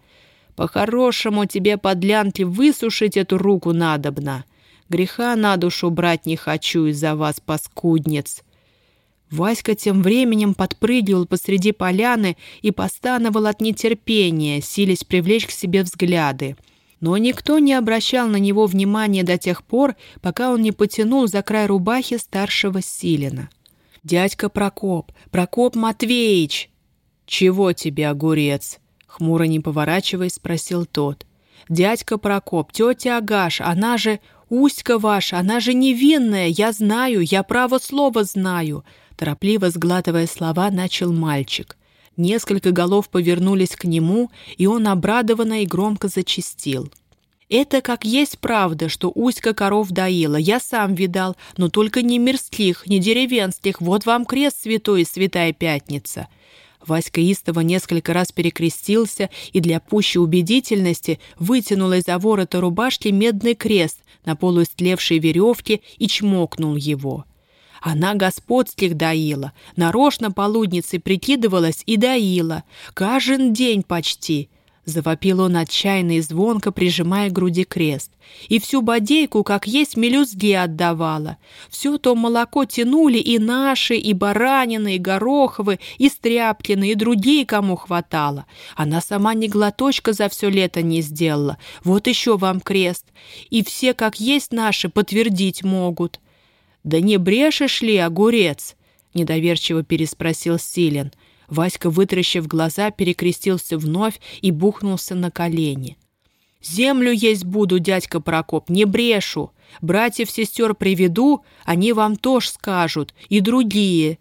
Speaker 1: По-хорошему тебе, подлянки, высушить эту руку надобно. Греха на душу брать не хочу из-за вас, паскудниц».
Speaker 2: Васька тем временем подпрыгивал посреди поляны и постановал от нетерпения, силясь привлечь к себе взгляды. Но никто не обращал на него внимания до тех пор, пока он не потянул за край рубахи старшего Силина. «Дядька Прокоп! Прокоп Матвеич!» «Чего тебе, огурец?» — хмуро не поворачиваясь, спросил тот. «Дядька Прокоп, тетя Агаш, она же... Устька ваша, она же невинная, я знаю, я право слово знаю!» Торопливо сглатывая слова, начал мальчик. Несколько голов повернулись к нему, и он обрадованно и громко зачистил. «Это как есть правда, что Уська коров доила. Я сам видал, но только не мирских, не деревенских. Вот вам крест святой и святая пятница». Васька истово несколько раз перекрестился и для пущей убедительности вытянул из-за ворота рубашки медный крест на полуистлевшей веревке и чмокнул его. Она господских доила, нарочно полудницей прикидывалась и доила. Каждый день почти. Завопил он отчаянно и звонко, прижимая к груди крест. И всю бодейку, как есть, мелюзги отдавала. Все то молоко тянули и наши, и баранины, и гороховы, и стряпкины, и другие, кому хватало. Она сама ни глоточка за все лето не сделала. Вот еще вам крест. И все, как есть наши, подтвердить могут. «Да не брешешь ли, огурец?» — недоверчиво переспросил Силен. Васька, вытращив глаза, перекрестился вновь и бухнулся на колени. «Землю есть буду, дядька Прокоп, не брешу. Братьев-сестер приведу, они вам тоже скажут, и другие».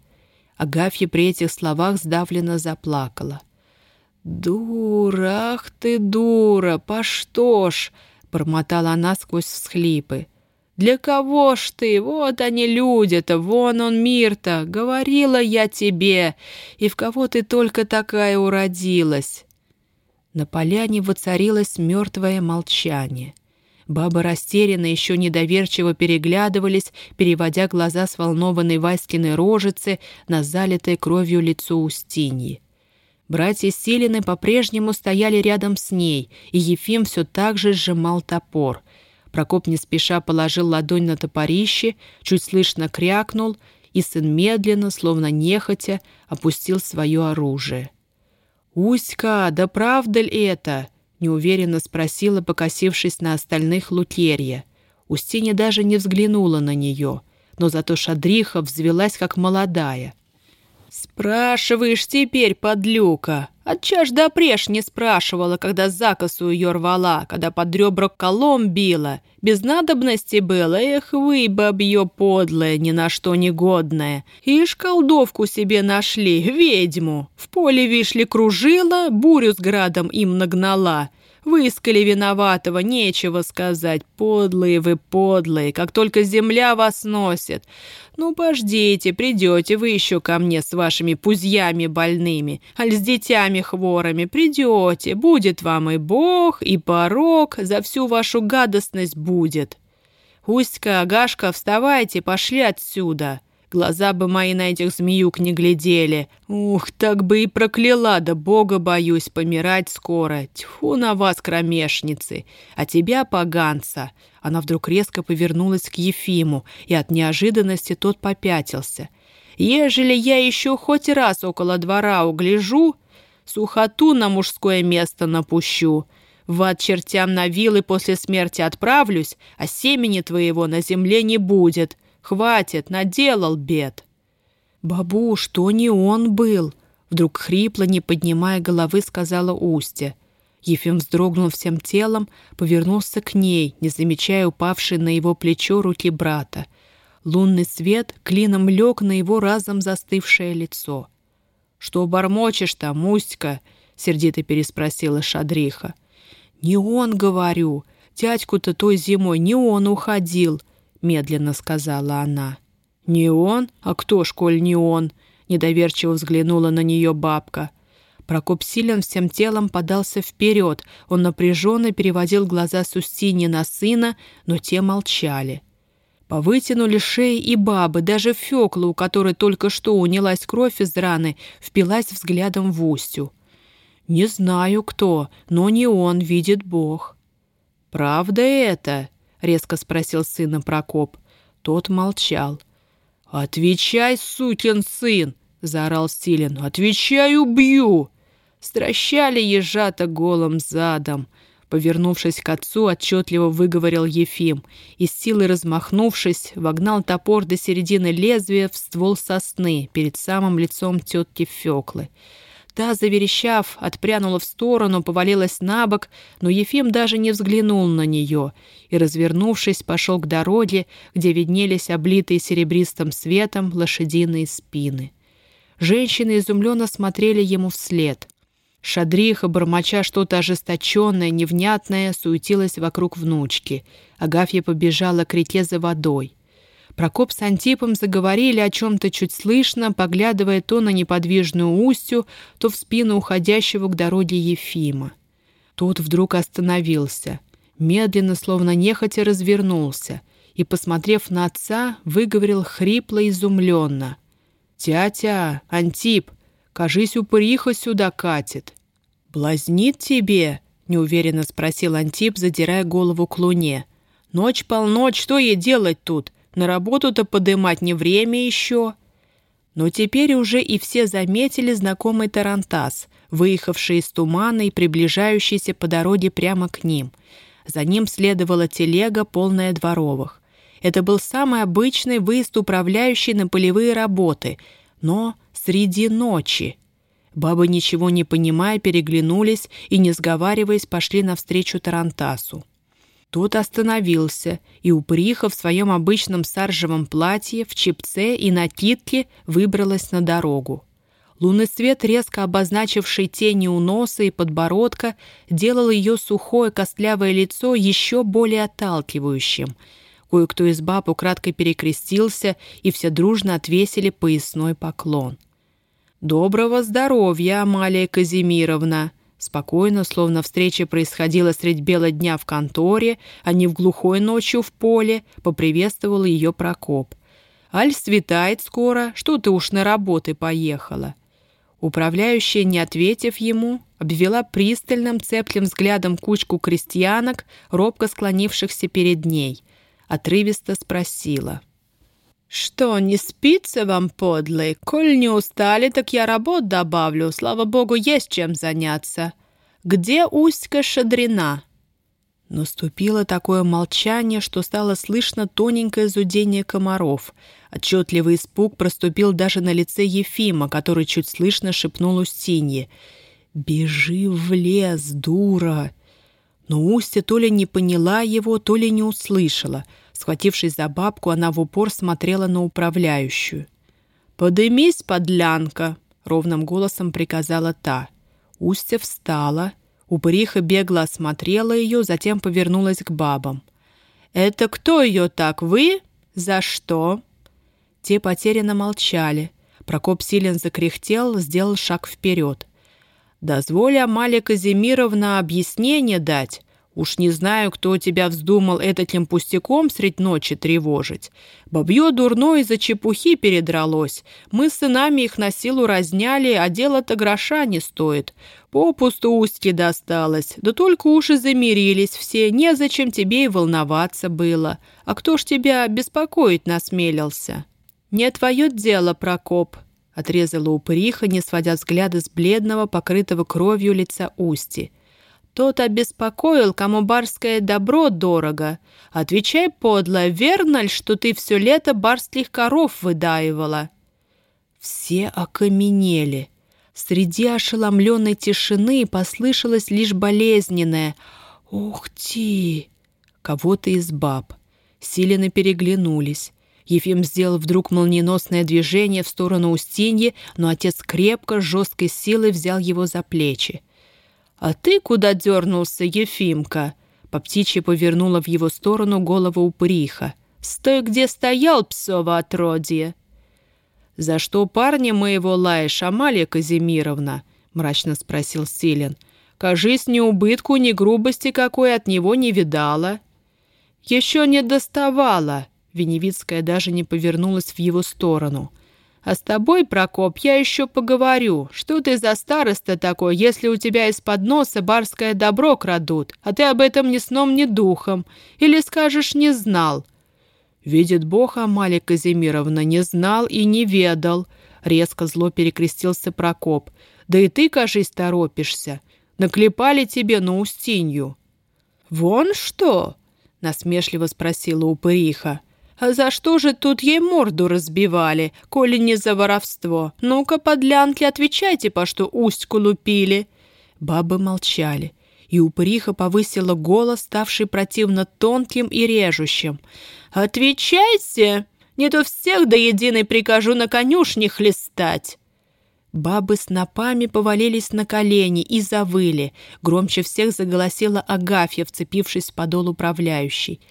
Speaker 2: Агафья при этих словах сдавленно заплакала. «Дура, ах ты дура, по что ж?» — бормотала она сквозь всхлипы. Для кого ж ты? Вот они люди-то, вон он мир-то. Говорила я тебе, и в кого ты только такая уродилась?» На поляне воцарилось мертвое молчание. Бабы растерянно еще недоверчиво переглядывались, переводя глаза с волнованной Васькиной рожицы на залитое кровью лицо Устиньи. Братья Селины по-прежнему стояли рядом с ней, и Ефим все так же сжимал топор — Прокоп не спеша положил ладонь на топорище, чуть слышно крякнул, и сын медленно, словно нехотя, опустил свое оружие. «Уська, да правда ли это?» — неуверенно спросила, покосившись на остальных Лукерья. Устинья даже не взглянула на нее, но зато Шадриха взвелась, как молодая. «Спрашиваешь теперь, подлюка!» Отча ж допреж не спрашивала, когда закосу ее рвала, когда под ребра колом била. Без надобности было, эх вы, бабье подлое, ни на что негодное. Ишь колдовку себе нашли, ведьму. В поле, вишли, кружила, бурю с градом им нагнала. Выискали виноватого, нечего сказать. Подлые вы, подлые, как только земля вас носит. Ну, пождите, придете вы еще ко мне с вашими пузьями больными, аль с детями хворами, придете, будет вам и бог, и порог, за всю вашу гадостность будет. Устька, Агашка, вставайте, пошли отсюда. Глаза бы мои на этих змеюк не глядели. Ух, так бы и прокляла, да бога боюсь, помирать скоро. Тьфу на вас, кромешницы. А тебя, поганца. Она вдруг резко повернулась к Ефиму, и от неожиданности тот попятился. Ежели я еще хоть раз около двора угляжу, сухоту на мужское место напущу. В чертям на вилы после смерти отправлюсь, а семени твоего на земле не будет. Хватит, наделал бед. Бабу, что не он был? Вдруг хрипло, не поднимая головы, сказала Устья. Ефим вздрогнул всем телом, повернулся к ней, не замечая упавшей на его плечо руки брата. Лунный свет клином лег на его разом застывшее лицо. «Что бормочешь там, Устька?» — сердито переспросила Шадриха. «Не он, говорю. Дядьку-то той зимой не он уходил медленно сказала она. «Не он? А кто ж, коль не он?» Недоверчиво взглянула на нее бабка. Прокоп силен всем телом подался вперед. Он напряженно переводил глаза с Устини на сына, но те молчали. Повытянули шеи и бабы, даже Фёкла, у которой только что унялась кровь из раны, впилась взглядом в Устью. «Не знаю кто, но не он, видит Бог». «Правда это?» резко спросил сына Прокоп. Тот молчал. «Отвечай, сукин сын!» — заорал Стилин. «Отвечай, убью!» Стращали ежата голым задом. Повернувшись к отцу, отчетливо выговорил Ефим и, силой размахнувшись, вогнал топор до середины лезвия в ствол сосны перед самым лицом тетки Феклы. Та, заверещав, отпрянула в сторону, повалилась на бок, но Ефим даже не взглянул на нее и, развернувшись, пошел к дороге, где виднелись облитые серебристым светом лошадиные спины. Женщины изумленно смотрели ему вслед. Шадриха, бормоча что-то ожесточенное, невнятное, суетилась вокруг внучки. Агафья побежала к реке за водой. Прокоп с Антипом заговорили о чем-то чуть слышно, поглядывая то на неподвижную устью, то в спину уходящего к дороге Ефима. Тут вдруг остановился, медленно, словно нехотя развернулся и, посмотрев на отца, выговорил хрипло изумленно. «Тятя, Антип, кажись, упыриха сюда катит». «Блазнит тебе?» — неуверенно спросил Антип, задирая голову к луне. «Ночь полночь, что ей делать тут? На работу-то подымать не время еще». Но теперь уже и все заметили знакомый тарантас, выехавший из тумана и приближающийся по дороге прямо к ним. За ним следовала телега, полная дворовых. Это был самый обычный выезд управляющий на полевые работы, но среди ночи. Бабы, ничего не понимая, переглянулись и, не сговариваясь, пошли навстречу Тарантасу. Тот остановился, и упыриха в своем обычном саржевом платье, в чепце и накидке выбралась на дорогу. Лунный свет, резко обозначивший тени у носа и подбородка, делал ее сухое костлявое лицо еще более отталкивающим. Кое-кто из баб украдкой перекрестился, и все дружно отвесили поясной поклон. «Доброго здоровья, Амалия Казимировна!» Спокойно, словно встреча происходила средь бела дня в конторе, а не в глухой ночью в поле, поприветствовал ее Прокоп. «Аль светает скоро, что ты уж на работы поехала?» Управляющая, не ответив ему, обвела пристальным цеплым взглядом кучку крестьянок, робко склонившихся перед ней. Отрывисто спросила — «Что, не спится вам, подлый? Коль не устали, так я работ добавлю. Слава богу, есть чем заняться. Где Устька Шадрина?» Наступило такое молчание, что стало слышно тоненькое зудение комаров. Отчетливый испуг проступил даже на лице Ефима, который чуть слышно шепнул Устинье. «Бежи в лес, дура!» Но Устья то ли не поняла его, то ли не услышала — Схватившись за бабку, она в упор смотрела на управляющую. «Подымись, подлянка!» — ровным голосом приказала та. Устья встала. Упыриха бегло осмотрела ее, затем повернулась к бабам. «Это кто ее так? Вы? За что?» Те потерянно молчали. Прокоп Силин закряхтел, сделал шаг вперед. «Дозволь, Амалия Казимировна, объяснение дать. Уж не знаю, кто тебя вздумал этим пустяком средь ночи тревожить. Бабье дурное из-за чепухи передралось. Мы с сынами их на силу разняли, а дело-то гроша не стоит. Попусту устье досталось. Да только уши замирились все, незачем тебе и волноваться было. А кто ж тебя беспокоить насмелился? Не твое дело, Прокоп, — отрезала упыриха, не сводя взгляда с бледного, покрытого кровью лица Усти. Тот обеспокоил, кому барское добро дорого. Отвечай, подло, верно ли, что ты все лето барских коров выдаивала?» Все окаменели. Среди ошеломленной тишины послышалось лишь болезненное «Ух ты!» Кого-то из баб. Силины переглянулись. Ефим сделал вдруг молниеносное движение в сторону Устиньи, но отец крепко, жесткой силой взял его за плечи. «А ты куда дернулся, Ефимка?» По птичьи повернула в его сторону голову упыриха. «Стой, где стоял, псово отродье!» «За что парня моего лаешь, Амалия Казимировна?» мрачно спросил Силен. «Кажись, ни убытку, ни грубости какой от него не видала». «Еще не доставала!» Веневицкая даже не повернулась в его сторону – а с тобой, Прокоп, я еще поговорю. Что ты за староста такой, если у тебя из-под носа барское добро крадут, а ты об этом ни сном, ни духом? Или скажешь, не знал?» «Видит Бог, Амалия Казимировна, не знал и не ведал», — резко зло перекрестился Прокоп. «Да и ты, кажись, торопишься. Наклепали тебе на Устинью».
Speaker 1: «Вон что?» — насмешливо спросила упыриха. «А за что же тут ей морду разбивали, коли не за воровство? Ну-ка, подлянки, отвечайте, по что Устьку лупили».
Speaker 2: Бабы молчали, и упыриха повысила голос, ставший противно тонким и режущим.
Speaker 1: «Отвечайте! Не то всех до единой прикажу на конюшне хлестать!»
Speaker 2: Бабы с напами повалились на колени и завыли. Громче всех заголосила Агафья, вцепившись в подол управляющей.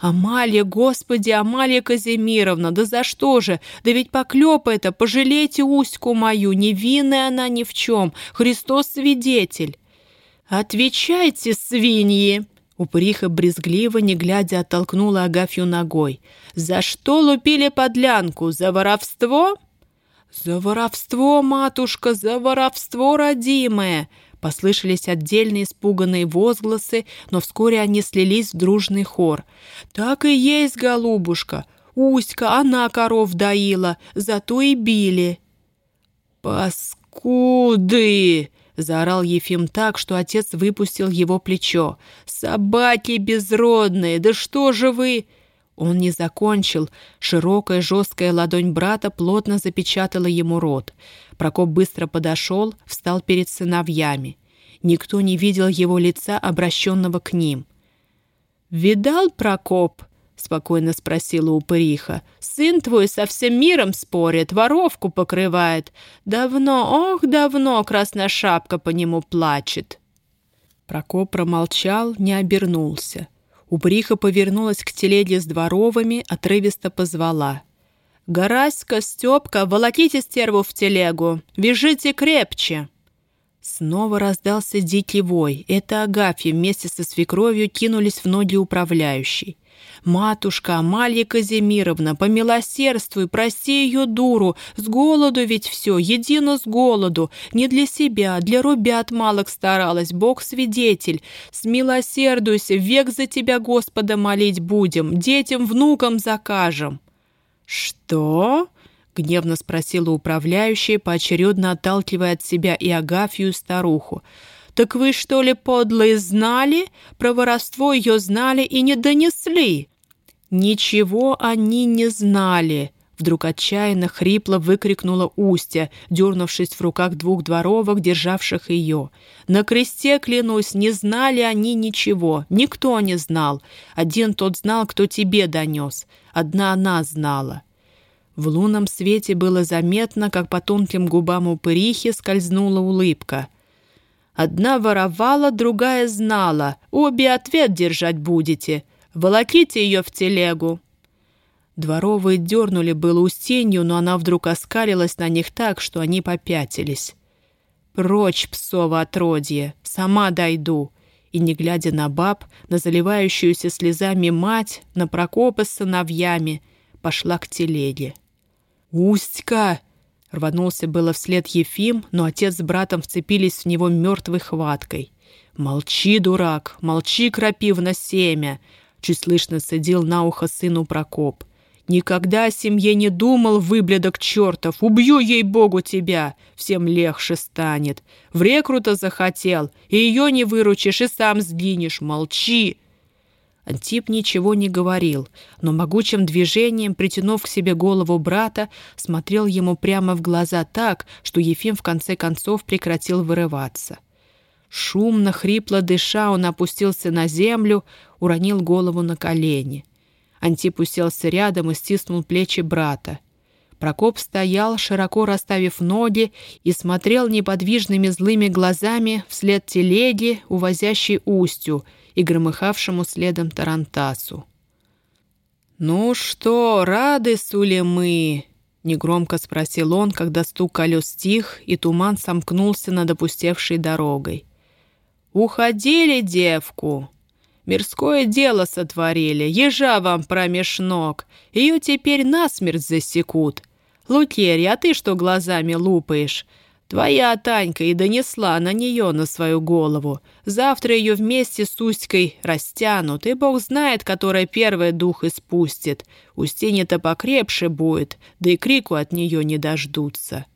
Speaker 2: «Амалия, господи, Амалия Казимировна, да за что же? Да ведь поклёп это, пожалейте Уську мою, невинная она ни в чем, Христос свидетель!» «Отвечайте, свиньи!» Упыриха брезгливо, не глядя, оттолкнула Агафью ногой. «За что лупили подлянку? За воровство?» «За воровство, матушка, за воровство, родимое!» Послышались отдельные испуганные возгласы, но вскоре они слились в дружный хор. «Так и есть, голубушка! Уська, она коров доила, зато и били!» «Паскуды!» — заорал Ефим так, что отец выпустил его плечо. «Собаки безродные! Да что же вы...» Он не закончил. Широкая жесткая ладонь брата плотно запечатала ему рот. Прокоп быстро подошел, встал перед сыновьями. Никто не видел его лица, обращенного к ним. «Видал, Прокоп?» — спокойно спросила упыриха. «Сын твой со всем миром спорит, воровку покрывает. Давно, ох, давно красношапка по нему плачет». Прокоп промолчал, не обернулся. Уприха повернулась к телеге с дворовыми, отрывисто позвала. «Гораська, Степка, волоките стерву в телегу! Вяжите крепче!» Снова раздался дикий вой. Это Агафья вместе со свекровью кинулись в ноги управляющей. «Матушка Амалья Казимировна, помилосердствуй, прости ее дуру, с голоду ведь все, едино с голоду, не для себя, для рубят малых старалась, Бог свидетель. Смилосердуйся, век за тебя Господа молить будем, детям, внукам закажем». «Что?» — гневно спросила управляющая, поочередно отталкивая от себя и Агафью, и старуху. «Так вы, что ли, подлые, знали? Про воровство ее знали и не донесли?» «Ничего они не знали!» Вдруг отчаянно хрипло выкрикнула Устя, дернувшись в руках двух дворовок, державших ее. «На кресте, клянусь, не знали они ничего. Никто не знал. Один тот знал, кто тебе донес. Одна она знала». В лунном свете было заметно, как по тонким губам упырихи скользнула улыбка — Одна воровала, другая знала. Обе ответ держать будете. Волоките ее в телегу». Дворовые дернули было Устинью, но она вдруг оскалилась на них так, что они попятились. «Прочь, псово отродье! Сама дойду!» И, не глядя на баб, на заливающуюся слезами мать, на Прокопа с сыновьями, пошла к телеге. «Устька!» Рванулся было вслед Ефим, но отец с братом вцепились в него мертвой хваткой. «Молчи, дурак, молчи, крапивно семя!» Чуть слышно садил на ухо сыну Прокоп. «Никогда о семье не думал, выблядок чертов! Убью, ей-богу, тебя! Всем легче станет! В рекрута захотел, и ее не выручишь, и сам сгинешь! Молчи!» Антип ничего не говорил, но могучим движением, притянув к себе голову брата, смотрел ему прямо в глаза так, что Ефим в конце концов прекратил вырываться. Шумно, хрипло дыша, он опустился на землю, уронил голову на колени. Антип уселся рядом и стиснул плечи брата. Прокоп стоял, широко расставив ноги, и смотрел неподвижными злыми глазами вслед телеги, увозящей устью, и громыхавшему следом Тарантасу. «Ну что, рады сули мы?» — негромко спросил он, когда стук колес стих, и туман сомкнулся над опустевшей дорогой. «Уходили девку!» Мирское дело сотворили, ежа вам промеж ног. Ее теперь насмерть засекут. Лукерья, а ты что глазами лупаешь?
Speaker 1: Твоя Танька и донесла на нее на свою голову. Завтра ее вместе с Устькой растянут, и бог знает, которая первая дух испустит. Устинья-то покрепше будет, да и крику от нее не дождутся».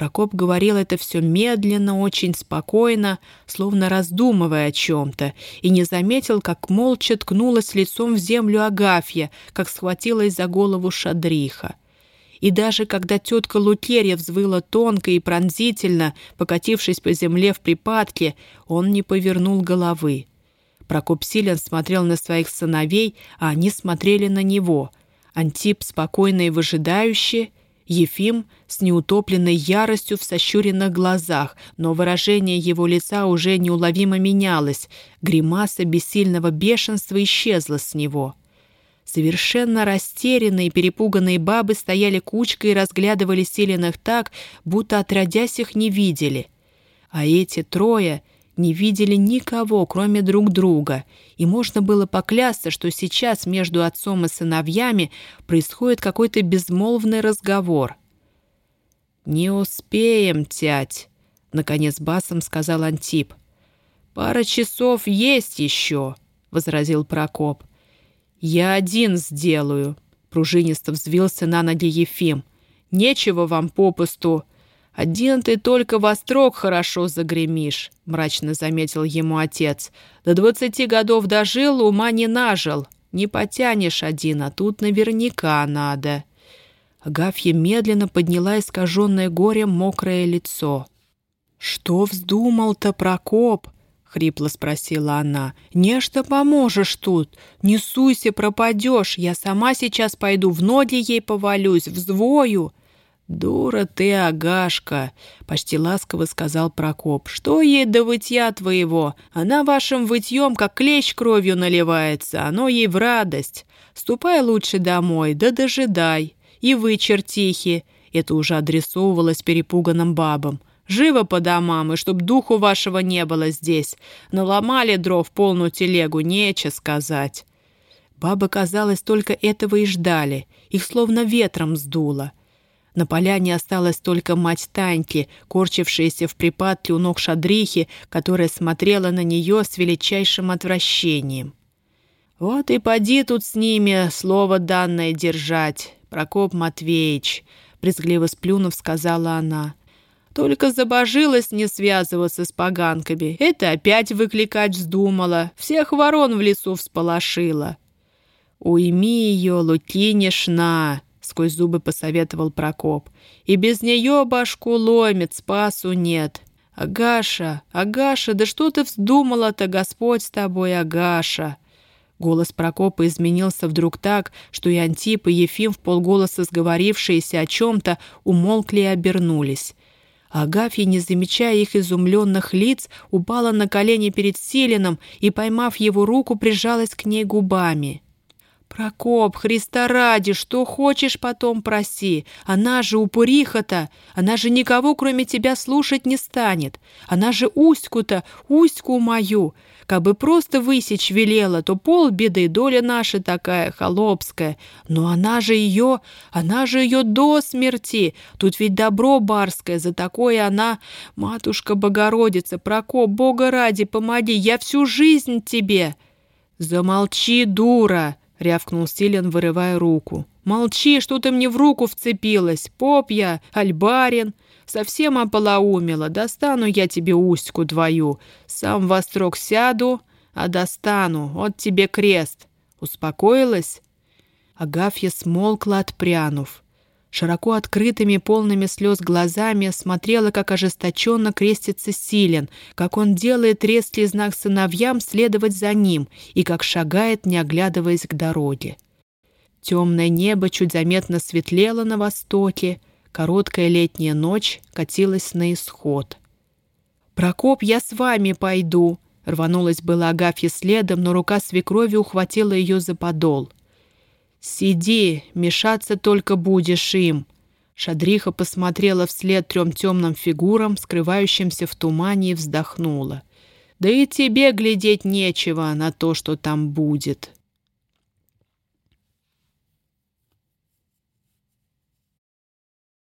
Speaker 1: Прокоп говорил это все медленно, очень спокойно, словно раздумывая о чем-то, и не заметил, как молча ткнулась лицом в землю Агафья, как схватилась за голову Шадриха. И даже когда тетка Лукерья взвыла тонко и пронзительно, покатившись по земле в припадке, он не повернул головы. Прокоп Силен смотрел на своих сыновей, а они смотрели на него. Антип спокойно и выжидающе, Ефим с неутопленной яростью в сощуренных глазах, но выражение его лица уже неуловимо менялось, гримаса бессильного бешенства исчезла с него. Совершенно растерянные, перепуганные бабы стояли кучкой и разглядывали Селиных так, будто отродясь их не видели. А эти трое не видели никого, кроме друг друга, и можно было поклясться, что сейчас между отцом и сыновьями происходит какой-то безмолвный разговор. «Не успеем, тять», — наконец басом сказал Антип. «Пара часов есть еще», — возразил Прокоп. «Я один сделаю», — пружинисто взвился на ноги Ефим. «Нечего вам попусту. Один ты только во строк хорошо загремишь», — мрачно заметил ему отец. «До двадцати годов дожил, ума не нажил. Не потянешь один, а тут наверняка надо». Агафья медленно подняла искаженное горем мокрое лицо. «Что вздумал-то Прокоп?» — хрипло спросила она. «Нечто поможешь тут. Не суйся, пропадешь. Я сама сейчас пойду, в ноги ей повалюсь, взвою». «Дура ты, Агашка!» — почти ласково сказал Прокоп. «Что ей до вытья твоего? Она вашим вытьем, как клещ кровью наливается. Оно ей в радость. Ступай лучше домой, да дожидай. И вы, чертихи!» — это уже адресовывалось перепуганным бабам. Живо по домам, и чтоб духу вашего не было здесь. Наломали дров полную телегу, нече сказать». Бабы, казалось, только этого и ждали. Их словно ветром сдуло. На поляне осталась только мать Таньки, корчившаяся в припадке у ног шадрихи, которая смотрела на нее с величайшим отвращением. «Вот и поди тут с ними слово данное держать, Прокоп Матвеевич», — брезгливо сплюнув, сказала она. Только забожилась не связываться с поганками. Это опять выкликать вздумала. Всех ворон в лесу всполошила. «Уйми ее, Лукинишна!» — сквозь зубы посоветовал Прокоп. «И без нее башку ломит, спасу нет. Агаша, Агаша, да что ты вздумала-то, Господь с тобой, Агаша!» Голос Прокопа изменился вдруг так, что и Антип, и Ефим, в полголоса сговорившиеся о чем-то, умолкли и обернулись. Агафья, не замечая их изумленных лиц, упала на колени перед Селином и, поймав его руку, прижалась к ней губами. «Прокоп, Христа ради, что хочешь, потом проси. Она же упыриха-то, она же никого, кроме тебя, слушать не станет. Она же Уську-то, Уську мою. Как бы просто высечь велела, то полбеды, доля наша такая, холопская. Но она же ее, она же ее до смерти. Тут ведь добро барское, за такое она... Матушка Богородица, Прокоп, Бога ради, помоги, я всю жизнь тебе. Замолчи, дура, рявкнул Стилен, вырывая руку. «Молчи, что ты мне в руку вцепилась! Поп я, альбарин!» Совсем ополоумела. Достану я тебе устьку твою. Сам во строк сяду, а достану. Вот тебе крест. Успокоилась?» Агафья смолкла, отпрянув. Широко открытыми, полными слез глазами смотрела, как ожесточенно крестится Силен, как он делает резкий знак сыновьям следовать за ним и как шагает, не оглядываясь к дороге. Темное небо чуть заметно светлело на востоке, Короткая летняя ночь катилась на исход. «Прокоп, я с вами пойду!» Рванулась была Агафья следом, но рука свекрови ухватила ее за подол. «Сиди, мешаться только будешь им!» Шадриха посмотрела вслед трем темным фигурам, скрывающимся в тумане, и вздохнула. «Да и тебе глядеть нечего на то, что там будет!»